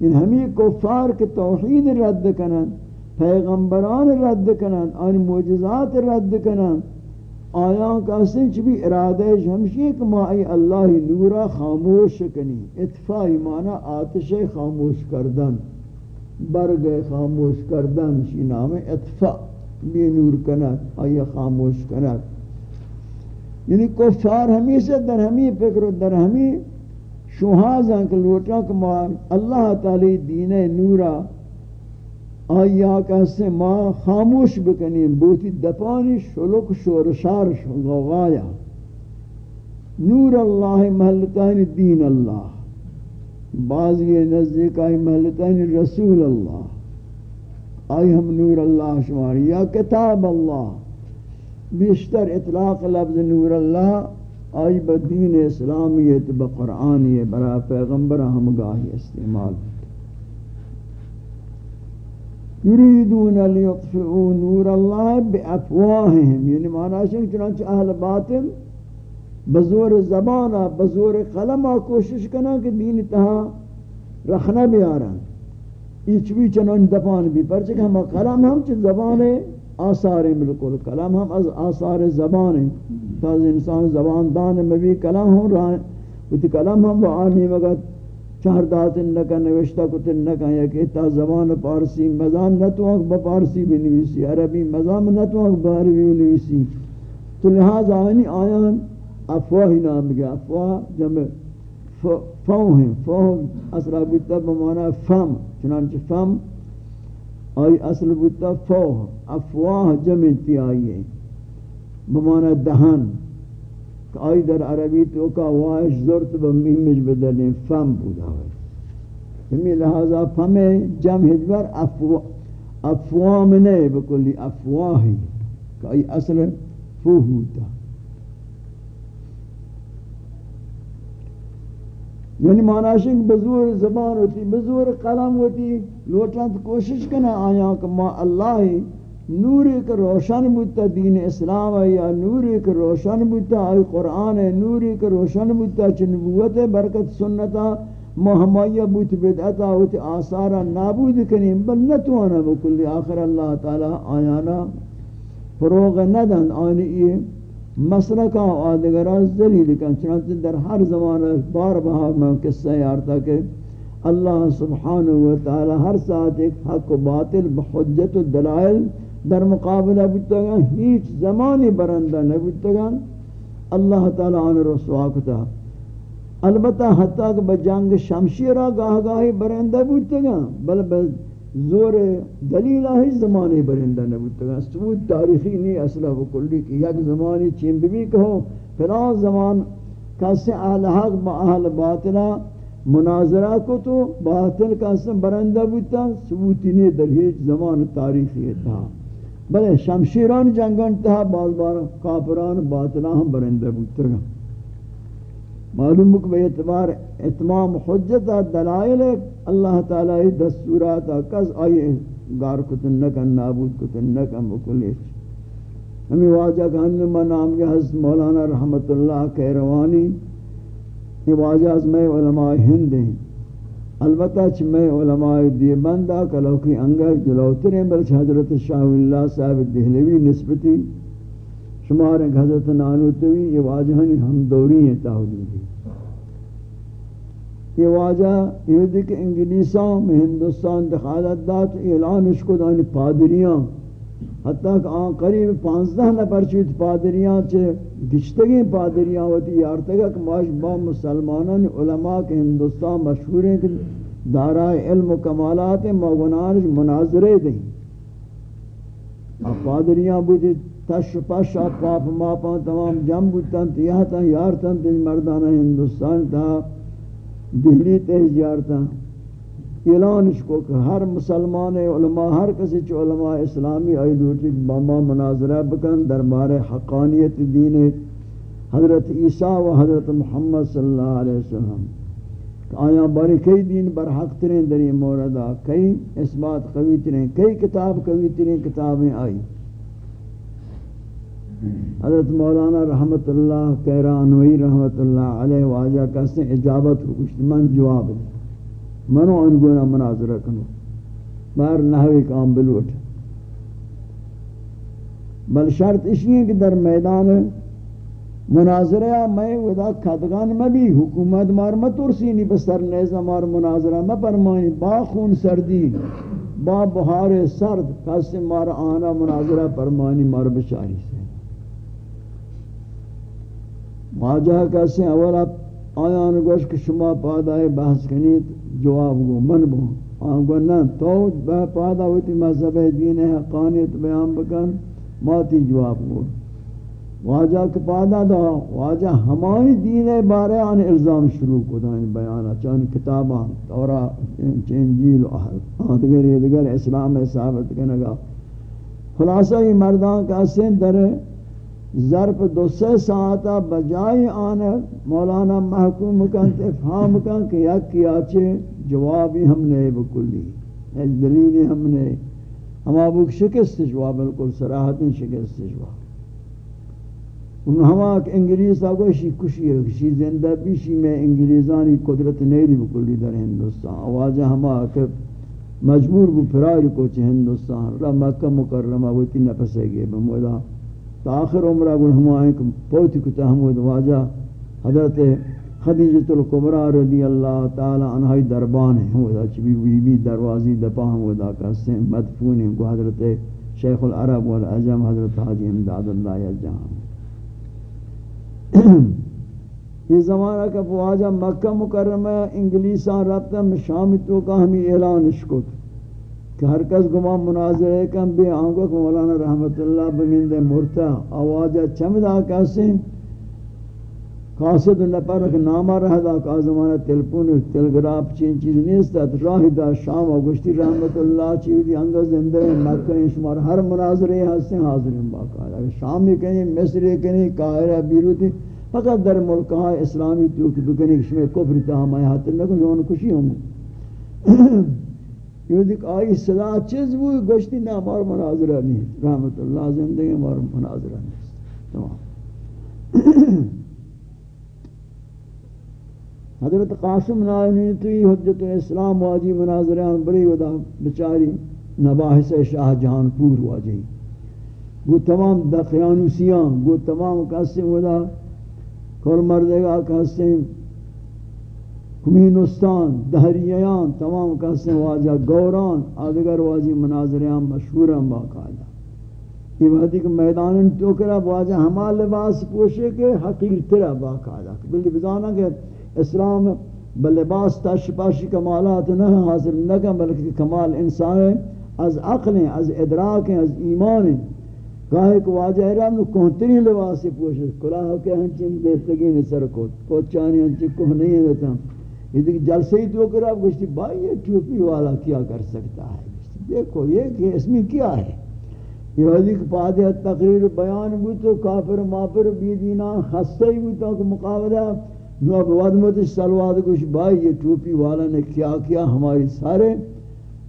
یعنی ہمیں کفار کے توحید رد کنن، پیغمبران رد کنن ان معجزات رد کنن۔ آیا کا سنچ بھی ارادہ ہمشی کہ ما ای اللہ نورا خاموش کنی اطفائی معنی آتش خاموش کردن، برگ خاموش کردن، شی نام اطفاء بھی نور کنن آیا خاموش کنن یعنی کفار ہمیشہ در ہمی فکر و در ہمی شوہازاں کہ لوٹا ما اللہ تعالی دین نورا آیا کہستے ما خاموش بکنی بوتی دپانی شلوک شورشار غوایا نور اللہ محلتان دین اللہ. بعض یہ نزدیک آئی محلتان رسول اللہ. آئی ہم نور اللہ شماری. یا کتاب اللہ. بیشتر اطلاق لفظ نور اللہ. آئی بدین اسلامیت بقرآنی برا پیغمبر ہم گاہی استعمال. یریدون لیطفئوا نور اللہ بافواہہم یعنی معنی ہے چنانچہ اہل باطل بزور زبانہ بزور قلمہ کوشش کنا کہ دین تہا رکھنا بھی آ رہا ایچ بھی چنان دفان بھی پرچہ ہم قلم ہم چھ زبان آثار بالکل کلام ہم از آثار زبان ہیں۔ تاز انسان زبان دان میں بھی کلام ہوں رہا ہے وہ کلام ہم وہ آنی وقت چہر دات نکا نوشتہ کتن نکا یا کہ تا زبان پارسی، مزان نتوانک با پارسی بھی نویسی عربی مزان نتوانک با عربی بھی نویسی تو لہذا آنی آیان افواہی نام گیا، افواہ جمع فو ہیں فو اصلا بیتا بمانا فم، چنانچہ فم آئی اصل بودتا فوہ افواہ جمع تی آئی ہے بمانا دہن۔ آئی در عربی تو کا واش زرت بمیمج بدلیں فم بودا ہے ہمیں لہذا فم جمع ہجبر افواہ میں نہیں بکلی افواہ ہی کہ آئی اصل فوہ ہوتا۔ یعنی معنی بزور زبان ہوتی، بزور قلم ہوتی لوٹان کوشش کنا آیا کہ ما اللہ نور ایک روشن بودتا دین اسلام یا نور ایک روشن بودتا آئی قرآن ہے، نور ایک روشن بودتا چھ نبوت برکت سنتا محمیہ بوت بدعتا ہوتی آثارا نابود کنیم، بل نتوانا بکلی آخر اللہ تعالی آیانا فروغ ندن آنی یہ مسلکا آدگران ذلیل کن، چنانچہ در ہر زمانہ بار بہار میں قصہ یارتا کہ اللہ سبحانہ وتعالی ہر ساتھ ایک حق و باطل، بحجت و دلائل در مقابلہ بودتا ہیچ زمانی برندہ نہ اللہ تعالی آن رسوا کتا البتہ حتیٰ کہ بجانگ شمشیرہ گاہ گاہی برندہ بودتا بل بل زور دلیل ہے زمانے برندہ نبوت ثبوت تاریخی نہیں اصلہ و کلی کی یک زمانی چین بھی کہو فلان زمان کسی اہل حق با اہل باطلہ مناظرہ کو تو باطل کسی برندہ بودتا ثبوتی نہیں در ہیچ زمان تاریخی تھا بلے شمشیران جنگان تھا بعض بار کافران باطلہ ہم برندہ بودتا گا۔ معلوم کہ بے اعتبار اتمام حجت دلائل اللہ تعالی دستورات کس آئیے گار کتن نکن نابود کتن نکن بکلی ہمیں واجہ کہنما نام کے حضرت مولانا رحمت اللہ کہروانی یہ واجہ از میں علماء ہند ہیں۔ البتہ چھ میں علماء دیبندہ کلوکی انگر جلوترین بلچ حضرت شاہ اللہ صاحب دہلوی نسبتی شمار ایک حضرت نانوتوی، یہ واجہانی ہم دوری ہیں تاہدودی یہ واجہ یہ دیکھ انگلیساں، میں ہندوستان دخالت دات، اعلان اس کو دانی پادریاں۔ حتیٰ کہ آن قریب پانزدہ نفر چیت پادریاں چھے گشتگی پادریاں ہوتی یارتگا کہ ماش با مسلمانان علماء کے ہندوستان مشہور ہیں کہ دارائے علم و کمالات مغنانش مناظرے دیں۔ پادریاں بودی تش پش پاپ ماپا تمام جم بودتن تیہتا یارتن تیج مردان ہندوستان تا دہلی تیج یارتن اعلانش کو کہ ہر مسلمان علماء، ہر کسی چو علماء اسلامی آئی دوٹی باما مناظرہ بکن، دربار حقانیت دین حضرت عیسیٰ و حضرت محمد صلی اللہ علیہ وسلم۔ آیا باری کئی دین برحق ترین دری موردہ کئی اس بات قوی ترین، کئی کتاب قوی ترین کتابیں آئی۔ حضرت مولانا رحمت اللہ کیرانوی رحمت اللہ علیہ واجہ کہتے ہیں، اجابت کو کچھ من جواب دے۔ منو انگونا مناظرہ کنو. بار نحوی کام بلوٹ. بل شرط اسی ہے کہ در میدان مناظرہ میں ودا کھدگان میں بھی حکومت مار مترسی نہیں بسر نیزہ مار مناظرہ میں پرمانی با خون سردی، با بہار سرد، کسی مار آنا مناظرہ پرمانی مار بچاری سے. واجہ کسی اولا آیان گوش کہ شما پادائے بحث کنید جواب گو، من بو؟ آن گو نا تو پادا ہوتی مذہب دین حقانیت بیان بکن ماتی جواب گو۔ واجہ کے پادا دا، واجہ ہماری دین بارے آن الزام شروع کو دا بیانا چاہن کتابان تورا چنجیل آدگر ادگر اسلام ثابت کنگا خلاصہ یہ مردان کا سن در ظرف دو سے ساعتا بجائے آنے مولانا محکوم کن افہام کن کہ یک کیا چھے جوابی ہم نے بکلی، ایک دلیلی ہم نے۔ ہم آبوک شکست جواب، بالکل سراحتیں شکست جواب۔ ان ہما کہ انگلیس آگو شی کشی ہے شی زندہ بھی شی میں انگلیزانی قدرت نہیں بکلی در ہندوستان۔ آوازہ ہما کہ مجبور بو پرائر کو چھے ہندوستان۔ را مکہ مکرمہ ویتی نفسے گئے بمولا تاخر عمرہ گل ہم آئیں کہ پوتی کتا حمود واجہ حضرت خدیجت القبرہ رضی اللہ تعالی عنہی دربان ہیں۔ ہمودا چبی بی بی دروازی دپا ہمودا کسے مدفون ہیں۔ کو حضرت شیخ العرب والعجم، حضرت حاجی امداد اللہ جہاں یہ زمانہ کا واجہ مکہ مکرمہ انگلیسان رابطہ میں شامی تو کا ہمیں اعلان اشکت کہ ہر کس گما مناظرے کم بھی آنگو کہ مولانا رحمت اللہ بمین دے مرتا آوازہ چمدہ کسی قاصد نپر کہ نامہ رہ دا کہ زمانہ تلپون تلگراف چین چیز نیست ہے راہ دا شام و گشتی رحمت اللہ چیزی انگا زندہ مکہ شمار ہر مناظرے ہستے حاضر ہیں باقا شامی کنی، مصری کنی، قاہرہ، بیروتی، فقط در ملکہ اسلامی توکی بکنی کشمی کفر تاہمائی حاطر لکن جو انہوں کشی ہوں یہ دیکھ آئی صدا چیز وہ گوشتی نہ ہمارا مناظرہ نہیں رحمت اللہ زندگی ہمارا مناظرہ نہیں تمام حضرت قاسم نائنی تو یہ حجت اسلام واجی مناظران بڑی ودا بچاری نباحث شاہ جہان پور واجی وہ تمام دقیانوسیاں وہ تمام قاسم ودا کل مردگاہ قاسم کمینستان دہریان، تمام کسے واجہ گوران آدگر واجی مناظریان مشہوران باقاعدہ یہ وقتی کہ میدان ٹوکرا واجہ ہما لباس پوشے کے حقیر ترہ باقاعدہ بلکہ بزانا کہ اسلام بلباس تشپاشی کمالات نہ حاصل نہ کم بلکہ کمال انسان ہے۔ از عقل ہیں، از ادراک ہیں، از ایمان ہیں۔ گاہے کو واجہ رام نو کونتری لباس پوشے۔ کلاہ کے ہنچین دیستگی نے سر کو کوچانی ہنچی کوہ نہیں دیتا یہ دیکھ جلسے ہی تو کر آپ گوشتی بھائی، یہ ٹوپی والا کیا کر سکتا ہے؟ دیکھو، یہ کہ اس میں کیا ہے؟ یہ حضی کہ پادہ تقریر بیان بھی تو کافر مافر بیدینان خستہ ہی بھی تو مقابلہ جو اب ودمت سلوات کچھ بھائی، یہ ٹوپی والا نے کیا کیا؟ ہماری سارے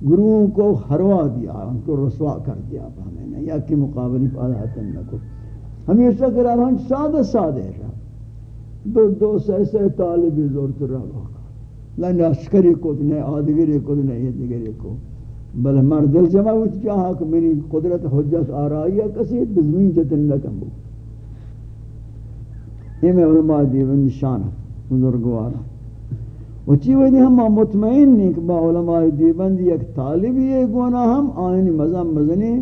گروہوں کو ہروا دیا، ان کو رسوا کر دیا ہمیں نے یا کی مقابلی پادا حتن نہ کو ہمیشہ کرا ہم سادہ سادہ رہا دو دو سہ سہ طالبی زور رہا۔ لن اشکری کو نے آدگری کو نے یہ دیگری کو بل مر دل جمع ہوت چاہا کہ میری قدرت حجت آرائی ہے، کسی بزمین جتن لکم بو یہ میں علماء دیون نشانہ بزرگوارا و چی ویدی ہم مطمئن نہیں کہ با علماء دیون دی ایک طالبی ہے گونا ہم، آئینی مزم مزنی۔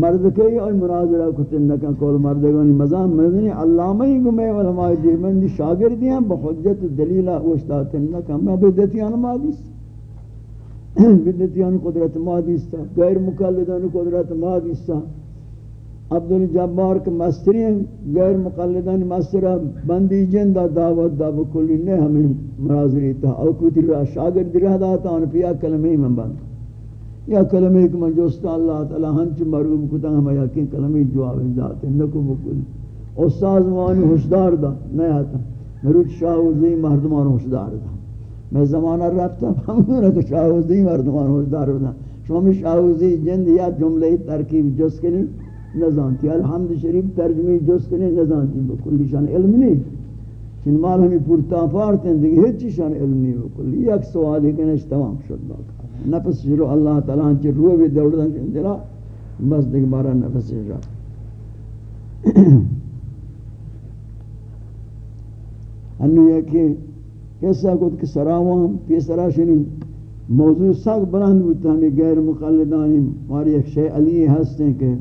مرد کئی اور مناظرہ کتن نکن کول مردگانی مزام مزنی علامہ ہی گمے علماء دیمن دی شاگردی ہیں بحجت دلیلہ اوشتاتن نکن میں بدتیان مادیس بدتیان قدرت مادیس تا غیر مقلدان قدرت مادیس تا عبد الجبار کے مستری ہیں غیر مقلدان مسترہ بندی جندہ دعوت دا بکلی نے ہمیں مرازری تا او کوتی را شاگرد رہ داتا ان پیا کلمہ ہی من بند یا کلمہ کہ من جوستا اللہ تعالی ہنچ مروب کتا ہم یقین کلمہ جواب داتے نکو بکلی استاذ موانی ہوشدار دا نہیں آتا مروچ شاہوزی مردمان ہوشدار دا۔ میں زمانہ رفتا ہمیں کہ شاہوزی مردمان ہوشدار دا۔ شما میں شاہوزی جند یا جملے ترکیب جس کے نہیں نزانتی الحمد شریف ترجمه جز کنه نزانتی بکلی شان علم نہیں۔ چن مال ہمیں پورتا پارتیں دیگه ہیچی شان علم نہیں بکلی یک سوالی کنش تمام شد باقا نفس جلو اللہ تعالیٰ ہنچی روح بھی دوڑدن چن دلا بس دیکھ بارا نفس جلو انو یہ کہ کیسا کت کہ سراوان پیسرا شنی موضوع ساک بلند بودتا ہمیں، غیر مقلدانی ماری ایک شیع علی ہستیں کہ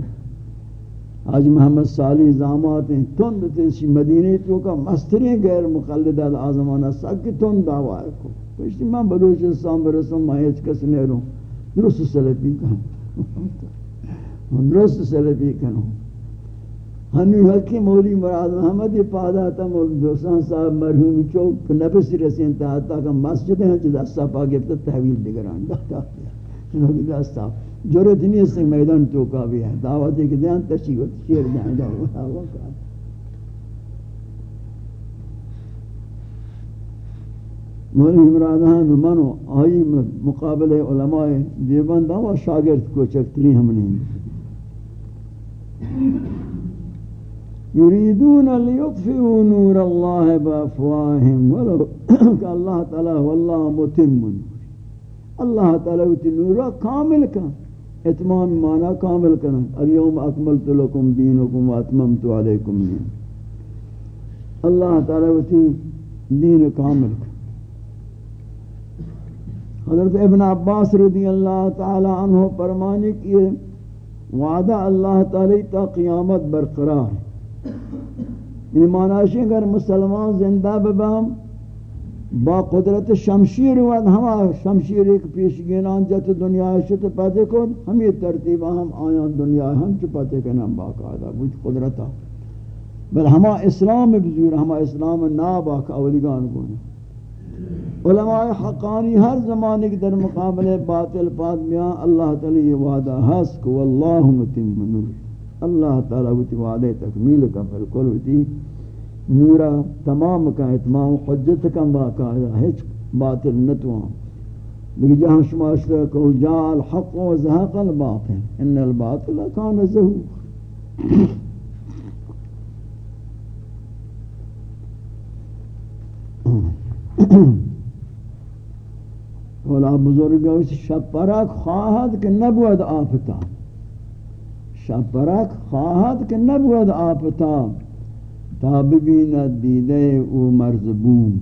حاج محمد صالح زامات ہیں، تند تیسی مدینی تو کا مستری غیر مقلدہ آزمانہ سک تند دعویٰ کو۔ پشتی میں بلوچستان برسوں میں ہیچ کس نیروں درست سلفی کنوں درست سلفی کنوں ہنوی حقی مولی مراد محمد پادا تا مولی دوستان صاحب مرحومی چوک نفسی رسین تا تا کہ مسجد ہیں جو دستا پا گفتا تحویل دیگران۔ دستا دستا جرت نہیں اس میدان تو کا بھی ہے۔ دعوت ایک دیان تشیوت شیر جائیں جاؤ۔ مولی مرادان منو آئی مقابل علماء دیوبند و شاگرد کو چکتری ہم نہیں یریدون لیطفئوا نور اللہ بافواہم ولو کہ اللہ تعالی واللہ متم۔ اللہ تعالی نورا کامل کن۔ اتمام معنی کامل کرنا الیوم اکملت لکم دینکم و اتممت علیکم دین۔ اللہ تعالی وتی دین کامل کرنا حضرت ابن عباس رضی اللہ تعالی عنہ فرمانے کی وعدہ اللہ تعالی تا قیامت برقرار ہے۔ یعنی معنی ہے اگر مسلمان زندہ ببام با قدرت شمشیر و ہما شمشیر ایک پیش گینان جت دنیا شت پتے کو ہم یہ ترتیب ہم آیاں دنیا ہم چپتے کے نام باقاعدہ بوجھ قدرتا۔ بل ہما اسلام بزور، ہما اسلام ناباک اولیگان کو علماء حقانی ہر زمانے کے در مقابلے باطل پاد میاں اللہ تعالی یہ وعدہ حس کو واللہ متم نور۔ اللہ تعالی وہ وعدے تکمیل کا بالکل ہوتی نورا تمام کا اتمام، حجت کا باقاعدہ ہیچ باطل نتوان لیکن جہاں شما اشتر کو جا الحق و زہق الباطل، ان الباطل کان زہوق۔ اولا بزرگ شب پرک خواہد کہ نبود آفتا۔ شب پرک خواہد کہ نبود آفتا۔ تا ببیند دیده او مرزبون۔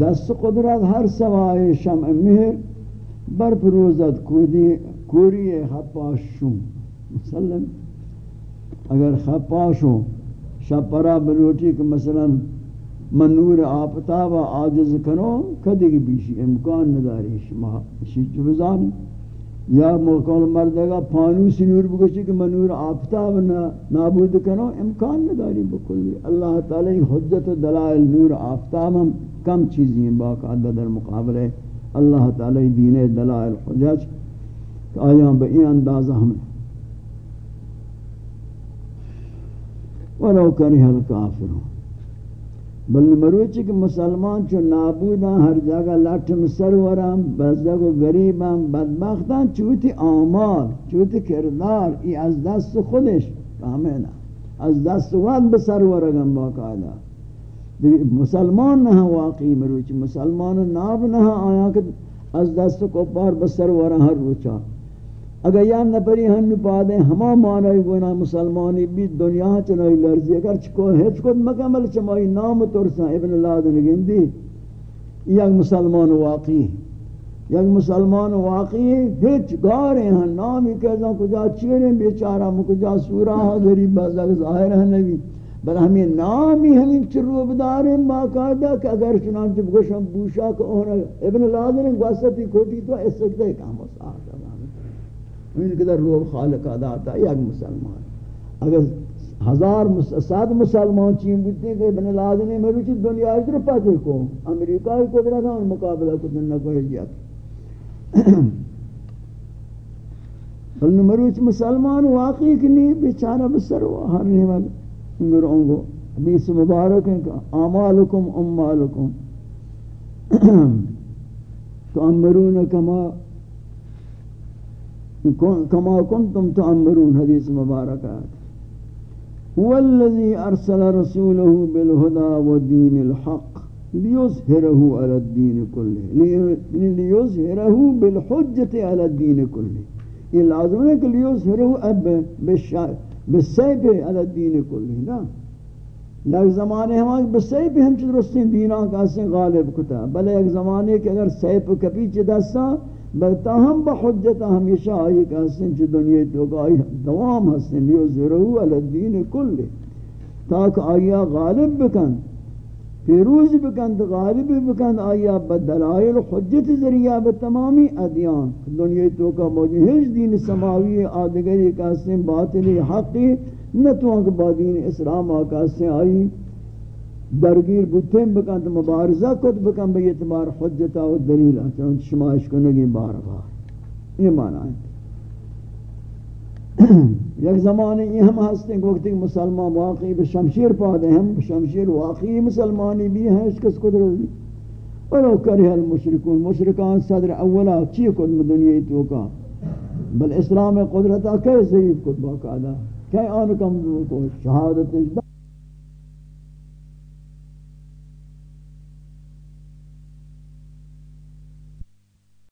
دست قدرت هر سوای شمع مهر بر پروزد کودی، کوری خپاشون مثلا اگر خپاشو شب پرا بلوٹی کہ مثلا منور آفتاب آجز کنو، کدی بیشی امکان نداری شما شیچ بزانی یا موقع مردے گا پانوسی نور بکشی کہ منور آفتاب نابود کنو امکان نداری بکلی اللہ تعالی حجت و دلائل نور آفتاب ہم کم چیزیں ہیں باقاعدہ در مقابلے اللہ تعالی دین دلائل حجج کہ آیا بئی اندازہ ہم ولو کرہ الکافرون. بل مروچی کہ مسلمان چو نابوداں ہر جگہ لٹم سرورم بزدگ و گریبم بدبختان، چوتی آمال، چوتی کردار، ای از دست خودش فهمینا از دست ود بسرورگم باقاعدہ۔ مسلمان نہ واقعی مروچی، مسلمان ناب نہ آیا کہ از دست کو پار بسرورہ ہر روچا اگر یا نپری ہن پادے ہما معنی گونا مسلمانی بھی دنیا چنائی لرزی اگر چکو ہیچ کود مکمل چمائی نام ترسا ابن لادن گندی، یک مسلمان واقعی یک مسلمان واقعی ہیچ گارے ہیں۔ ہاں، نامی کہتا کجا چیریں بیچارہ مکجا سورا غریب بازا ظاہر ہے نبی۔ بل ہمیں نامی ہمیں چروب داریں باقاعدہ کہ اگر چنانچہ بگوشم بوشا کہ ابن لادن گوسطی کھوٹی تو اس سکتے کام ہو ساتھ ان کے روح خالق ادا تا یک مسلمان۔ اگر ہزار سات مسلمان چین بودتے ہیں کہ ابن لادن نے مروچ دنیا ادھر پاتے کو۔ امریکہ ہی قدرت ان مقابلہ کو دنیا کو جاتا۔ بل مروچ مسلمان واقعی کہ نہیں، بیچارہ بسر ہوا، ہر نہیں والا کو حدیث مبارک ہے کہ آمالکم، امالکم۔ تعمرون کما کما کنتم تعمرون حدیث مبارک ہے هو الذي أرسل رسوله بالهدى ودين الحق ليظهره على الدين كله ليظهره بالحجة على الدين كله. لازم ہے کہ لیظهره اب بالسیف على الدين كله نا لیک زمانے ہم بالسیف ہم چھ درستین دیناں کا سے غالب کتا. بلے ایک زمانے کہ اگر سیف کپی چھ دستا بلتا ہم بحجت ہمیشہ آئی کہ حسن چی دنیا تو دوام حسن لیو ذرہو علی الدین کل تاک آیا غالب بکن، پیروز بکن، غالب بکن، آیا بدلائل حجت ذریعہ بتمامی ادیان دنیا تو کا موجود ہج دین سماوی آدگری کا حسن باطلی حقی نتوان کہ با دین اسلام آکا حسن آئی درگیر بودتیں بکن تو مبارزہ کت بکن بے اعتبار حجتا و دلیل. چون شمائش کنگی بار بار یہ معنی ہے یک زمانے یہ ہم ہستے کہ وقتی مسلمان واقعی بشمشیر پادے ہم بشمشیر واقعی مسلمانی بھی ہیں اس کس قدرت دی ولو کرہ المشرکون. مشرکان صدر اولا چی کد دنیا توکا بل اسلام قدرتا کئی ضعیف کد باقاعدہ کئی آنکم کو شہادت